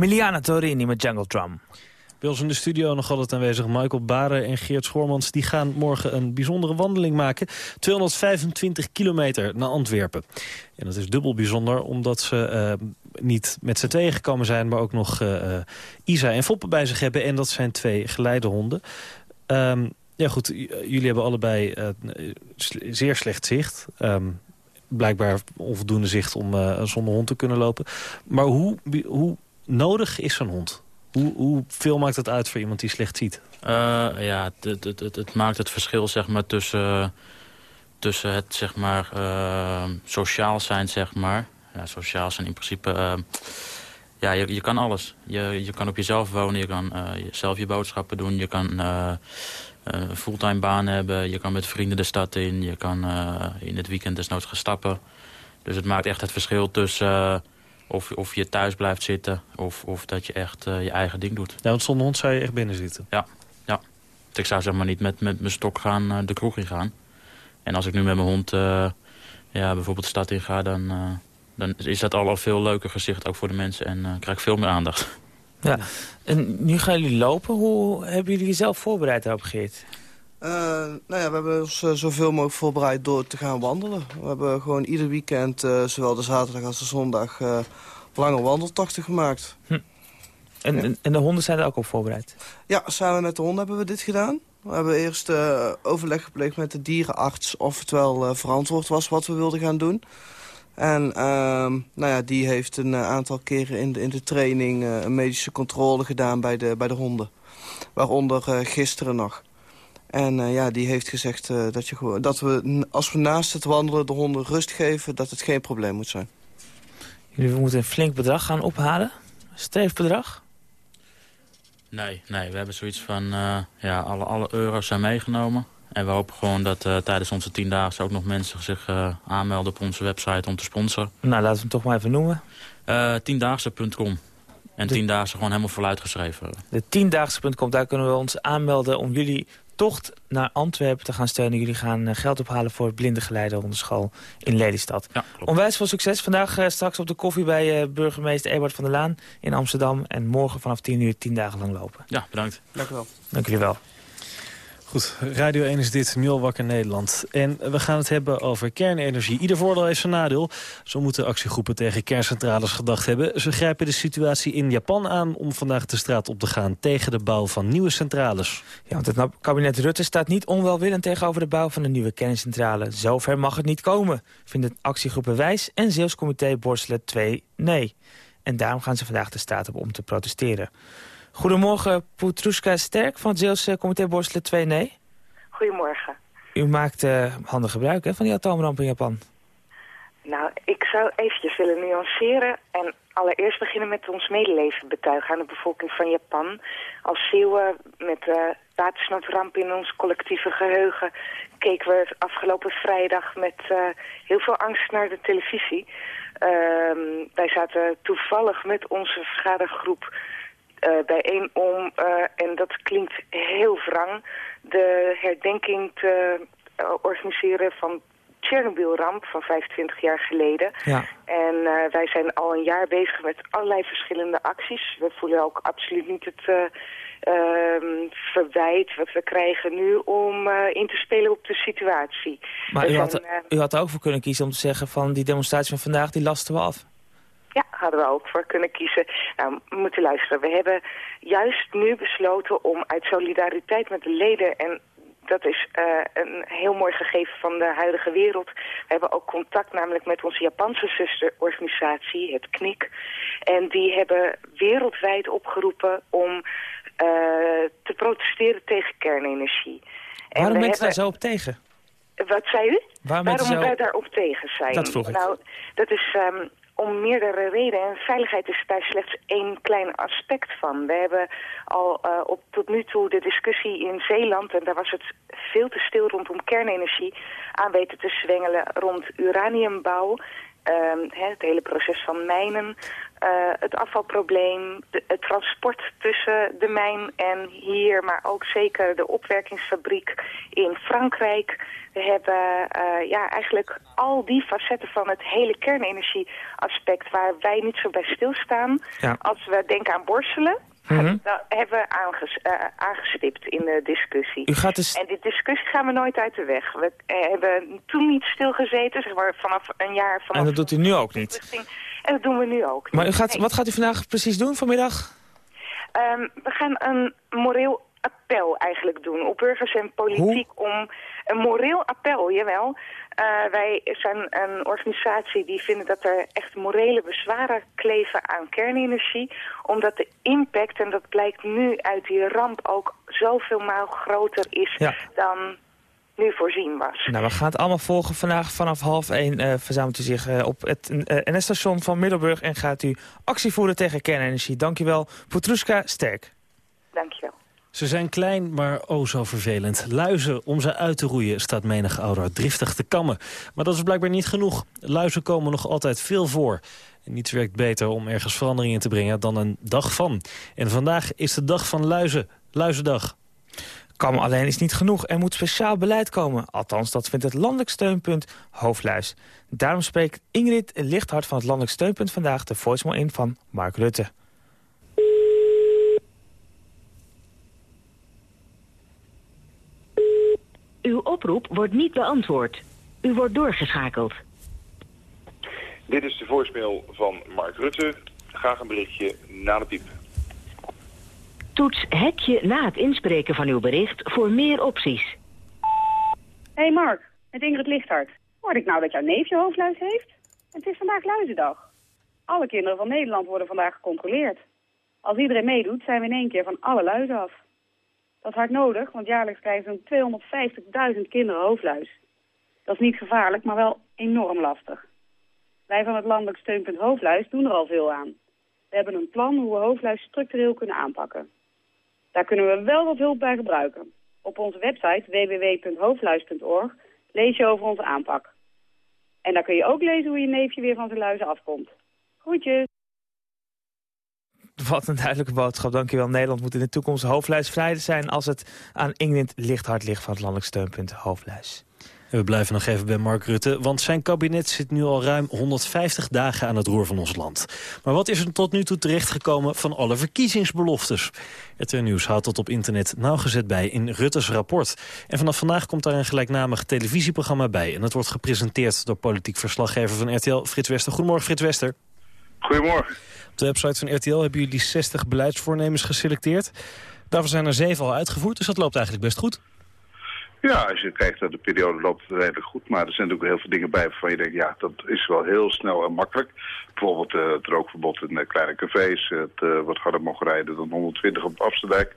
Emiliana Torini met Jungle Drum. Bij in de studio nog altijd aanwezig Michael Baren en Geert Schoormans. Die gaan morgen een bijzondere wandeling maken. 225 kilometer naar Antwerpen. En dat is dubbel bijzonder omdat ze eh, niet met z'n tweeën gekomen zijn... maar ook nog eh, Isa en Foppe bij zich hebben. En dat zijn twee geleidehonden. Ehm, ja goed, jullie hebben allebei sl- zeer slecht zicht. Ehm, blijkbaar onvoldoende zicht om eh, zonder hond te kunnen lopen. Maar hoe, hoe nodig is zo'n hond? Hoe, hoeveel maakt het uit voor iemand die slecht ziet? Eh, ja, het, het, het, maakt het verschil zeg maar, tussen, tussen het zeg maar, eh, sociaal zijn. Zeg maar. Ja, sociaal zijn in principe... eh, ja, je, je kan alles. Je, je kan op jezelf wonen, je kan zelf je boodschappen doen... je kan een fulltime baan hebben, je kan met vrienden de stad in... je kan in het weekend desnoods gaan stappen. Dus het maakt echt het verschil tussen... of, of je thuis blijft zitten of, of dat je echt eh, je eigen ding doet. Ja, want zonder hond zou je echt binnen zitten. Ja, ja. Ik zou zeg maar niet met, met mijn stok gaan eh, de kroeg in gaan. En als ik nu met mijn hond eh, ja, bijvoorbeeld de stad in ga... Dan, eh, dan is dat al een veel leuker gezicht ook voor de mensen. En eh, krijg ik veel meer aandacht. Ja. En nu gaan jullie lopen. Hoe hebben jullie jezelf voorbereid daarop, Geert? Eh, nou ja, we hebben ons eh, zoveel mogelijk voorbereid door te gaan wandelen. We hebben gewoon ieder weekend, eh, zowel de zaterdag als de zondag, lange wandeltochten gemaakt. En, en, en de honden zijn er ook op voorbereid? Ja, samen met de hond hebben we dit gedaan. We hebben eerst overleg gepleegd met de dierenarts of het wel verantwoord was wat we wilden gaan doen. En ehm, nou ja, die heeft een aantal keren in de, in de training een medische controle gedaan bij de, bij de honden. Waaronder gisteren nog. En eh, ja, die heeft gezegd eh, dat, je gewoon, dat we, als we naast het wandelen de honden rust geven... dat het geen probleem moet zijn. Jullie moeten een flink bedrag gaan ophalen. Een Stevig bedrag? Nee, nee, we hebben zoiets van... eh, ja, alle, alle euro's zijn meegenomen. En we hopen gewoon dat eh, tijdens onze tiendaagse ook nog mensen zich eh, aanmelden op onze website om te sponsoren. Nou, laten we hem toch maar even noemen. Eh tiendaagse.com. En De- tiendaagse gewoon helemaal voluitgeschreven. De tiendaagse.com, daar kunnen we ons aanmelden om jullie tocht naar Antwerpen te gaan steunen. Jullie gaan eh, geld ophalen voor het blinde school in Lelystad. Ja, klopt. Onwijs veel succes. Vandaag eh, straks op de koffie bij eh, burgemeester Ebert van der Laan in Amsterdam. En morgen vanaf 10 uur 10 dagen lang lopen. Ja, bedankt. Dank u wel. Dank jullie wel. Goed, Radio 1 is dit, nu al wakker Nederland. En we gaan het hebben over kernenergie. Ieder voordeel heeft zijn nadeel. Zo moeten actiegroepen tegen kerncentrales gedacht hebben. Ze grijpen de situatie in Japan aan om vandaag de straat op te gaan... tegen de bouw van nieuwe centrales. Ja, want het kabinet Rutte staat niet onwelwillend tegenover de bouw van een nieuwe kerncentrale. Zover mag het niet komen, vinden actiegroepen Wijs en Zeeuws Borselen 2 nee. En daarom gaan ze vandaag de straat op om te protesteren. Goedemorgen, Putruska Sterk van het Zeeuws eh, Comité Borselen 2 nee. Goedemorgen. U maakt eh, handig gebruik hè, van die atoomramp in Japan. Nou, ik zou eventjes willen nuanceren en allereerst beginnen met ons medeleven betuigen aan de bevolking van Japan. Als Zeeuwen met de watersnoodramp in ons collectieve geheugen keken we afgelopen vrijdag met eh, heel veel angst naar de televisie. Ehm, wij zaten toevallig met onze vergadergroep eh, bijeen om, eh, en dat klinkt heel wrang, de herdenking te eh, organiseren van Tsjernobyl-ramp van 25 jaar geleden. Ja. En eh, wij zijn al een jaar bezig met allerlei verschillende acties. We voelen ook absoluut niet het eh, ehm, verwijt wat we krijgen nu om eh, in te spelen op de situatie. Maar We u had, zijn, eh, u had er ook voor kunnen kiezen om te zeggen van die demonstratie van vandaag, die lasten we af. Ja, hadden we ook voor kunnen kiezen. Nou, we moeten luisteren. We hebben juist nu besloten om uit solidariteit met de leden... en dat is eh, een heel mooi gegeven van de huidige wereld. We hebben ook contact namelijk met onze Japanse zusterorganisatie, het KNIK. En die hebben wereldwijd opgeroepen om eh, te protesteren tegen kernenergie. En Waarom bent u daar hebben- zo op tegen? Wat zei u? Waarom bent u Waarom wij daarop tegen zijn? Dat vroeg ik. Nou, dat is ehm, om meerdere redenen. En veiligheid is daar slechts één klein aspect van. We hebben al eh, op, tot nu toe de discussie in Zeeland... en daar was het veel te stil rondom kernenergie... aan weten te zwengelen rond uraniumbouw... Ehm, het hele proces van mijnen, eh, het afvalprobleem, de- het transport tussen de mijn en hier, maar ook zeker de opwerkingsfabriek in Frankrijk. We hebben eh, ja, eigenlijk al die facetten van het hele kernenergieaspect waar wij niet zo bij stilstaan. Ja. Als we denken aan borstelen, Mhm. dat hebben we aanges, eh, aangestipt in de discussie. U gaat dus- En die discussie gaan we nooit uit de weg. We hebben toen niet stilgezeten, zeg maar vanaf een jaar vanaf En dat doet u nu ook niet. En dat doen we nu ook. Maar u gaat, Nee. wat gaat u vandaag precies doen vanmiddag? Ehm, we gaan een moreel appel eigenlijk doen op burgers en politiek om een moreel appel, jawel. Eh, wij zijn een organisatie die vinden dat er echt morele bezwaren kleven aan kernenergie. Omdat de impact, en dat blijkt nu uit die ramp ook zoveel maal groter is Ja. dan nu voorzien was. Nou, we gaan het allemaal volgen. Vandaag vanaf half één eh, verzamelt u zich eh, op het eh, NS-station van Middelburg... en gaat u actie voeren tegen kernenergie. Dankjewel, Petruska Sterk. Dankjewel. Ze zijn klein, maar oh zo vervelend. Luizen, om ze uit te roeien, staat menig ouder driftig te kammen. Maar dat is blijkbaar niet genoeg. Luizen komen nog altijd veel voor. En niets werkt beter om ergens verandering in te brengen dan een dag van. En vandaag is de dag van luizen. Luizendag. Kammen alleen is niet genoeg. Er moet speciaal beleid komen. Althans, dat vindt het landelijk steunpunt Hoofdluis. Daarom spreekt Ingrid Lichthart van het landelijk steunpunt vandaag... de voicemail in van Mark Rutte. Uw oproep wordt niet beantwoord. U wordt doorgeschakeld. Dit is de voicemail van Mark Rutte. Graag een berichtje na de piep. Toets hekje na het inspreken van uw bericht voor meer opties. Hey Mark, met Ingrid Lichthart. Hoorde ik nou dat jouw neefje hoofdluis heeft? Het is vandaag luizendag. Alle kinderen van Nederland worden vandaag gecontroleerd. Als iedereen meedoet, zijn we in één keer van alle luizen af. Dat is hard nodig, want jaarlijks krijgen zo'n 250.000 kinderen hoofdluis. Dat is niet gevaarlijk, maar wel enorm lastig. Wij van het landelijk steunpunt Hoofdluis doen er al veel aan. We hebben een plan hoe we hoofdluis structureel kunnen aanpakken. Daar kunnen we wel wat hulp bij gebruiken. Op onze website www.hoofdluis.org lees je over onze aanpak. En daar kun je ook lezen hoe je neefje weer van zijn luizen afkomt. Groetjes! Wat een duidelijke boodschap. Dankjewel. Nederland moet in de toekomst hoofdluisvrij zijn... als het aan Ingrid Lichthart ligt van het landelijk steunpunt Hoofdluis. En we blijven nog even bij Mark Rutte, want zijn kabinet zit nu al ruim 150 dagen aan het roer van ons land. Maar wat is er tot nu toe terechtgekomen van alle verkiezingsbeloftes? Het Nieuws houdt dat op internet nauwgezet bij in Rutte's rapport. En vanaf vandaag komt daar een gelijknamig televisieprogramma bij. En dat wordt gepresenteerd door politiek verslaggever van RTL, Frits Wester. Goedemorgen, Frits Wester. Goedemorgen. Op de website van RTL hebben jullie 60 beleidsvoornemens geselecteerd. Daarvan zijn er zeven al uitgevoerd, dus dat loopt eigenlijk best goed. Ja, als je kijkt naar de periode loopt het redelijk goed. Maar er zijn natuurlijk heel veel dingen bij waarvan je denkt, ja, dat is wel heel snel en makkelijk. Bijvoorbeeld eh, het rookverbod in eh, kleine cafés. Het eh, wat harder mogen rijden dan 120 op Amsterdijk.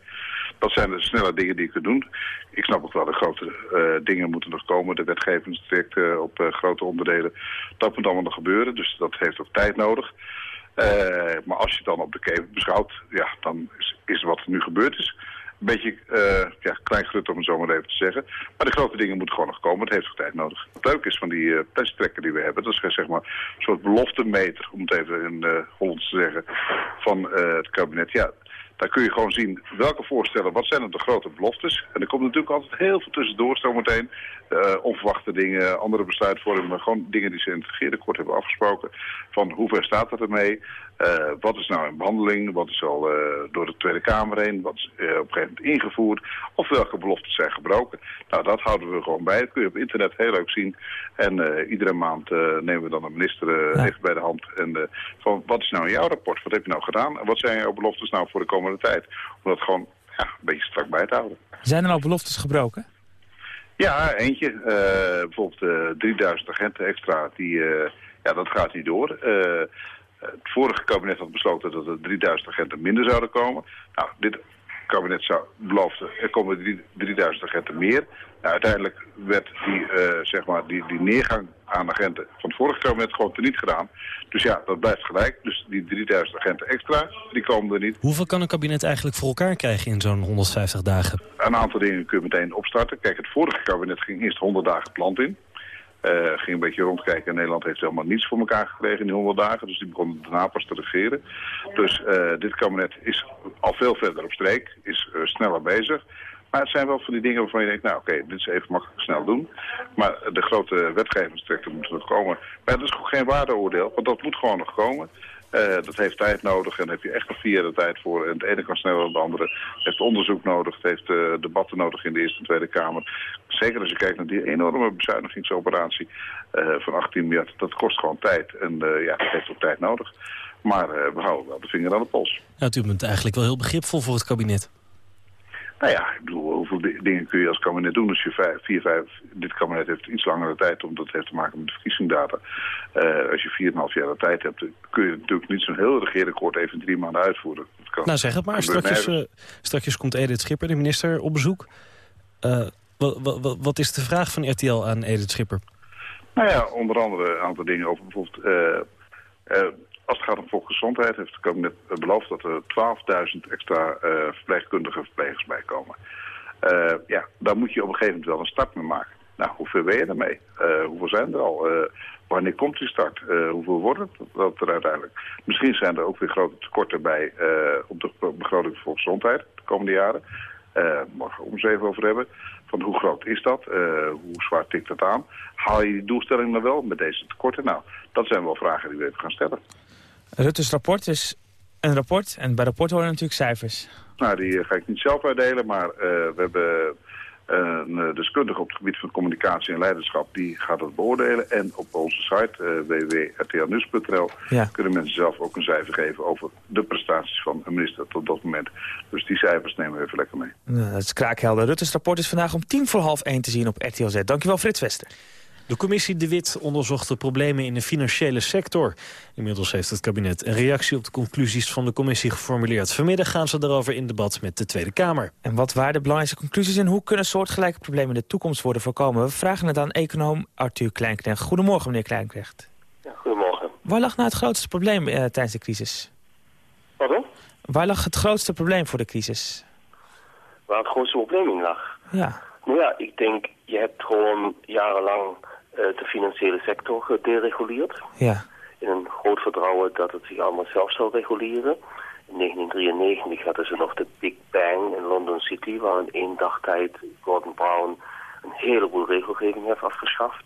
Dat zijn de snelle dingen die je kunt doen. Ik snap ook wel, de grote dingen moeten nog komen. De eh, op grote onderdelen. Dat moet allemaal nog gebeuren, dus dat heeft ook tijd nodig. Maar als je het dan op de kever beschouwt, ja, dan is, is wat er nu gebeurd is... Een beetje uh, ja, klein grut om het zo maar even te zeggen. Maar de grote dingen moeten gewoon nog komen. Het heeft ook tijd nodig. Het leuke is van die uh, die we hebben. Dat is zeg maar een soort beloftemeter, om het even in uh, Hollands te zeggen, van het kabinet. Ja, daar kun je gewoon zien welke voorstellen, wat zijn de grote beloftes. En er komt natuurlijk altijd heel veel tussendoor zometeen. Uh, onverwachte dingen, andere besluitvormingen, gewoon dingen die ze in het regeerakkoord hebben afgesproken. Van hoe ver staat dat ermee? Uh, wat is nou in behandeling? Wat is al uh, door de Tweede Kamer heen? Wat is op een gegeven moment ingevoerd? Of welke beloftes zijn gebroken? Nou, dat houden we gewoon bij. Dat kun je op internet heel leuk zien. En iedere maand nemen we dan een minister ja. even bij de hand. En van wat is nou in jouw rapport? Wat heb je nou gedaan? En wat zijn jouw beloftes nou voor de komende tijd? Om dat gewoon ja, een beetje strak bij te houden. Zijn er al beloftes gebroken? Ja, eentje. Bijvoorbeeld uh, 3000 agenten extra, die, ja, dat gaat niet door. Het vorige kabinet had besloten dat er 3000 agenten minder zouden komen. Nou, dit kabinet zou beloofde, er komen 3000 agenten meer. Nou, uiteindelijk werd die, zeg maar, die, die neergang aan agenten van het vorige kabinet gewoon teniet gedaan. Dus ja, dat blijft gelijk. Dus die 3000 agenten extra, die komen er niet. Hoeveel kan een kabinet eigenlijk voor elkaar krijgen in zo'n 150 dagen? Een aantal dingen kun je meteen opstarten. Kijk, het vorige kabinet ging eerst 100 dagen het land in. Uh, ging een beetje rondkijken. Nederland heeft helemaal niets voor elkaar gekregen in die 100 dagen. Dus die begonnen daarna pas te regeren. Dus uh, dit kabinet is al veel verder op streek. Is uh, sneller bezig. Maar het zijn wel van die dingen waarvan je denkt, nou oké, dit is even makkelijk snel doen. Maar de grote wetgevingstrekken moeten nog komen. Maar het is geen waardeoordeel, want dat moet gewoon nog komen. Eh, dat heeft tijd nodig en heb je echt nog vier jaar tijd voor. En het ene kan sneller dan het andere. Het heeft onderzoek nodig, het heeft eh, debatten nodig in de Eerste en Tweede Kamer. Zeker als je kijkt naar die enorme bezuinigingsoperatie eh, van 18 miljard. Dat kost gewoon tijd en ja, dat heeft ook tijd nodig. Maar we houden wel de vinger aan de pols. Ja, u bent eigenlijk wel heel begripvol voor het kabinet. Nou ja, ik bedoel, hoeveel di- dingen kun je als kabinet doen als je vijf, vier, vijf... Dit kabinet heeft iets langere tijd, omdat het heeft te maken met de verkiezingsdata. Eh, als je vier en een half jaar de tijd hebt, kun je natuurlijk niet zo'n heel regeerakkoord even in drie maanden uitvoeren. Dat kan- Nou, zeg het maar. Strakjes, eh, komt Edith Schipper, de minister, op bezoek. Eh, wa- wa- wa- wat is de vraag van RTL aan Edith Schipper? Nou ja, onder andere een aantal dingen over bijvoorbeeld... als het gaat om volksgezondheid heeft het kabinet beloofd dat er 12.000 extra eh, verpleegkundige verplegers bij komen. Eh, ja, daar moet je op een gegeven moment wel een start mee maken. Nou, hoeveel ben je ermee? Eh, hoeveel zijn er al? Wanneer komt die start? Hoeveel wordt het dat er uiteindelijk? Misschien zijn er ook weer grote tekorten bij op de begroting voor volksgezondheid de komende jaren. Eh morgen om even over hebben. Van hoe groot is dat? Hoe zwaar tikt dat aan? Haal je die doelstelling dan wel met deze tekorten? Nou, dat zijn wel vragen die we even gaan stellen. Rutte's rapport is een rapport. En bij rapport horen natuurlijk cijfers. Nou, die eh, ga ik niet zelf uitdelen, maar eh, we hebben eh, een deskundige op het gebied van communicatie en leiderschap. Die gaat dat beoordelen. En op onze site, uh, Ja. kunnen mensen zelf ook een cijfer geven over de prestaties van een minister tot dat moment. Dus die cijfers nemen we even lekker mee. Nou, dat is kraakhelder. Rutte's rapport is vandaag om tien voor half één te zien op RTL Z. Dankjewel Frits Wester. De commissie De Wit onderzocht de problemen in de financiële sector. Inmiddels heeft het kabinet een reactie op de conclusies van de commissie geformuleerd. Vanmiddag gaan ze daarover in debat met de Tweede Kamer. En wat waren de belangrijkste conclusies en hoe kunnen soortgelijke problemen in de toekomst worden voorkomen? We vragen het aan econoom Arthur Kleinknecht. Goedemorgen meneer Kleinknecht. Goedemorgen. Waar lag nou het grootste probleem eh, tijdens de crisis? Pardon? Waar lag het grootste probleem voor de crisis? Waar het grootste probleem in lag? Ja. Nou ja, ik denk, je hebt gewoon jarenlang de financiële sector gedereguleerd. Ja. In een groot vertrouwen dat het zich allemaal zelf zal reguleren. In 1993 hadden ze nog de Big Bang in London City, waar in één dag tijd Gordon Brown een heleboel regelgeving heeft afgeschaft.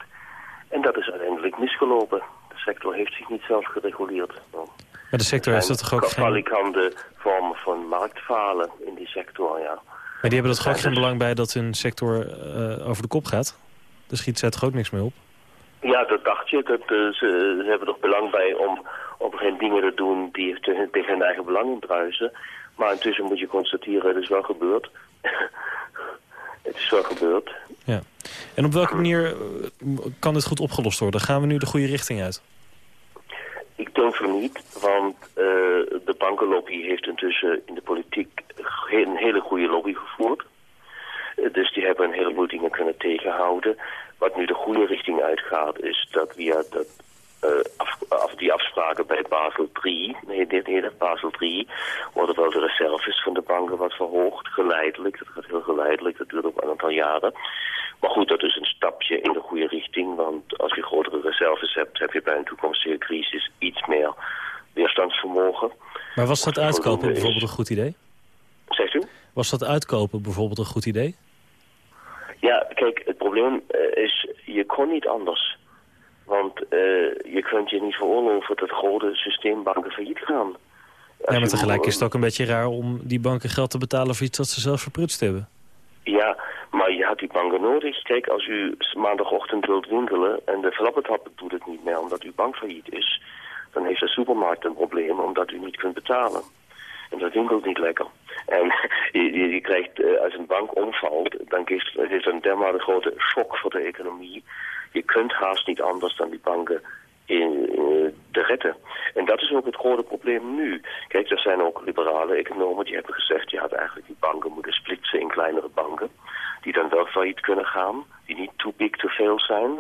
En dat is uiteindelijk misgelopen. De sector heeft zich niet zelf gereguleerd. Nou, Maar de sector heeft dat toch ook geen... Valikante vormen van marktfalen in die sector, ja. Maar die hebben er toch ook geen belang bij dat hun sector eh, over de kop gaat? Daar schiet toch ook niks mee op? Ja, dat dacht je. Dat, eh, ze, ze hebben er belang bij om, om geen dingen te doen die tegen, tegen hun eigen belang indruisen. Maar intussen moet je constateren, het is wel gebeurd. het is wel gebeurd. Ja. En op welke manier eh, kan dit goed opgelost worden? Gaan we nu de goede richting uit? Ik denk van niet, want eh, de bankenlobby heeft intussen in de politiek een hele goede lobby gevoerd. Eh, dus die hebben een heleboel dingen kunnen tegenhouden. Wat nu de goede richting uitgaat, is dat via dat, eh, af, af- die afspraken bij Basel 3, nee, dit heet Basel 3, worden wel de reserves van de banken wat verhoogd, geleidelijk. Dat gaat heel geleidelijk, dat duurt ook een aantal jaren. Maar goed, dat is een stapje in de goede richting, want als je grotere reserves hebt, heb je bij een toekomstige crisis iets meer weerstandsvermogen. Maar was dat uitkopen bijvoorbeeld een goed idee? Zegt u? Was dat uitkopen bijvoorbeeld een goed idee? Ja, kijk, het probleem eh, is, je kon niet anders. Want eh, je kunt je niet veroorloven dat grote systeembanken failliet gaan. Ja, maar tegelijk is het ook een beetje raar om die banken geld te betalen voor iets dat ze zelf verprutst hebben. Ja, maar je had die banken nodig. Kijk, als u maandagochtend wilt winkelen en de flappetap doet het niet meer omdat uw bank failliet is, dan heeft de supermarkt een probleem omdat u niet kunt betalen. En dat winkelt niet lekker. En je, krijgt, eh, als een bank omvalt, dan geeft het een dermate grote shock voor de economie. Je kunt haast niet anders dan die banken in, eh, te redden. En dat is ook het grote probleem nu. Kijk, er zijn ook liberale economen die hebben gezegd... je had eigenlijk die banken moeten splitsen in kleinere banken... die dan wel failliet kunnen gaan, die niet too big to fail zijn.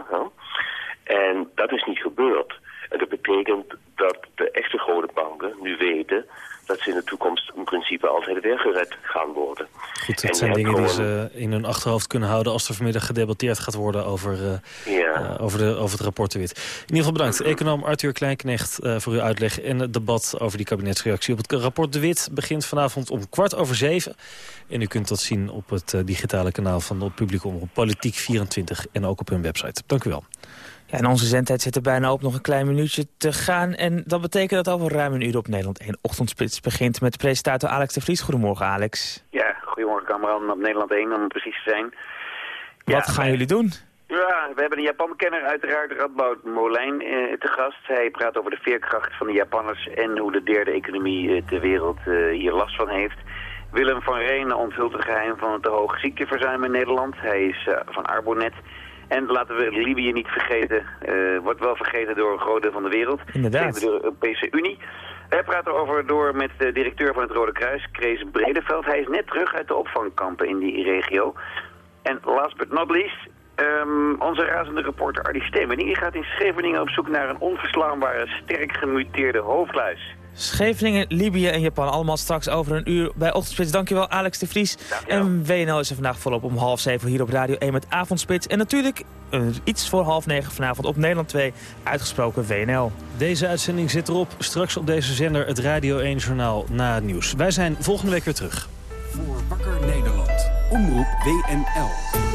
En dat is niet gebeurd. En dat betekent dat de echte grote banken nu weten... dat ze in de toekomst in principe altijd weer gered gaan worden. Goed, dat zijn dingen die ze in hun achterhoofd kunnen houden... als er vanmiddag gedebatteerd gaat worden over, eh, Ja. eh, over, de, over het rapport de Wit. In ieder geval bedankt. Econoom Arthur Kleinknecht eh, voor uw uitleg... en het debat over die kabinetsreactie op het rapport de Wit... begint vanavond om kwart over zeven. En u kunt dat zien op het digitale kanaal van de publieke omroep Politiek 24... en ook op hun website. Dank u wel. Ja, en onze zendtijd zit er bijna op nog een klein minuutje te gaan. En dat betekent dat over ruim een uur op Nederland 1 ochtendspits begint... met presentator Alex de Vries. Goedemorgen, Alex. Ja, goedemorgen kameraden op Nederland 1 om precies te zijn. Wat gaan jullie doen? Ja, we hebben een Japan-kenner uiteraard, Radboud Molijn, eh, te gast. Hij praat over de veerkracht van de Japanners en hoe de derde economie eh, ter wereld eh, hier last van heeft. Willem van Reen onthult het geheim van het te hoge ziekteverzuim in Nederland. Hij is eh, van Arbonet. En laten we Libië niet vergeten, eh, wordt wel vergeten door een groot deel van de wereld. Inderdaad. Door de Europese Unie. Wij praten erover door met de directeur van het Rode Kruis, Krees Bredeveld. Hij is net terug uit de opvangkampen in die regio. En last but not least, ehm, onze razende reporter Ardy Stemening die gaat in Scheveningen op zoek naar een onverslaanbare, sterk gemuteerde hoofdluis. Scheveningen, Libië en Japan. Allemaal straks over een uur bij Ochtendspits. Dankjewel Alex de Vries. En WNL is er vandaag volop om half zeven hier op Radio 1 met Avondspits. En natuurlijk eh, iets voor half negen vanavond op Nederland 2 uitgesproken WNL. Deze uitzending zit erop. Straks op deze zender het Radio 1 Journaal na het nieuws. Wij zijn volgende week weer terug. Voor Wakker Nederland. Omroep WNL.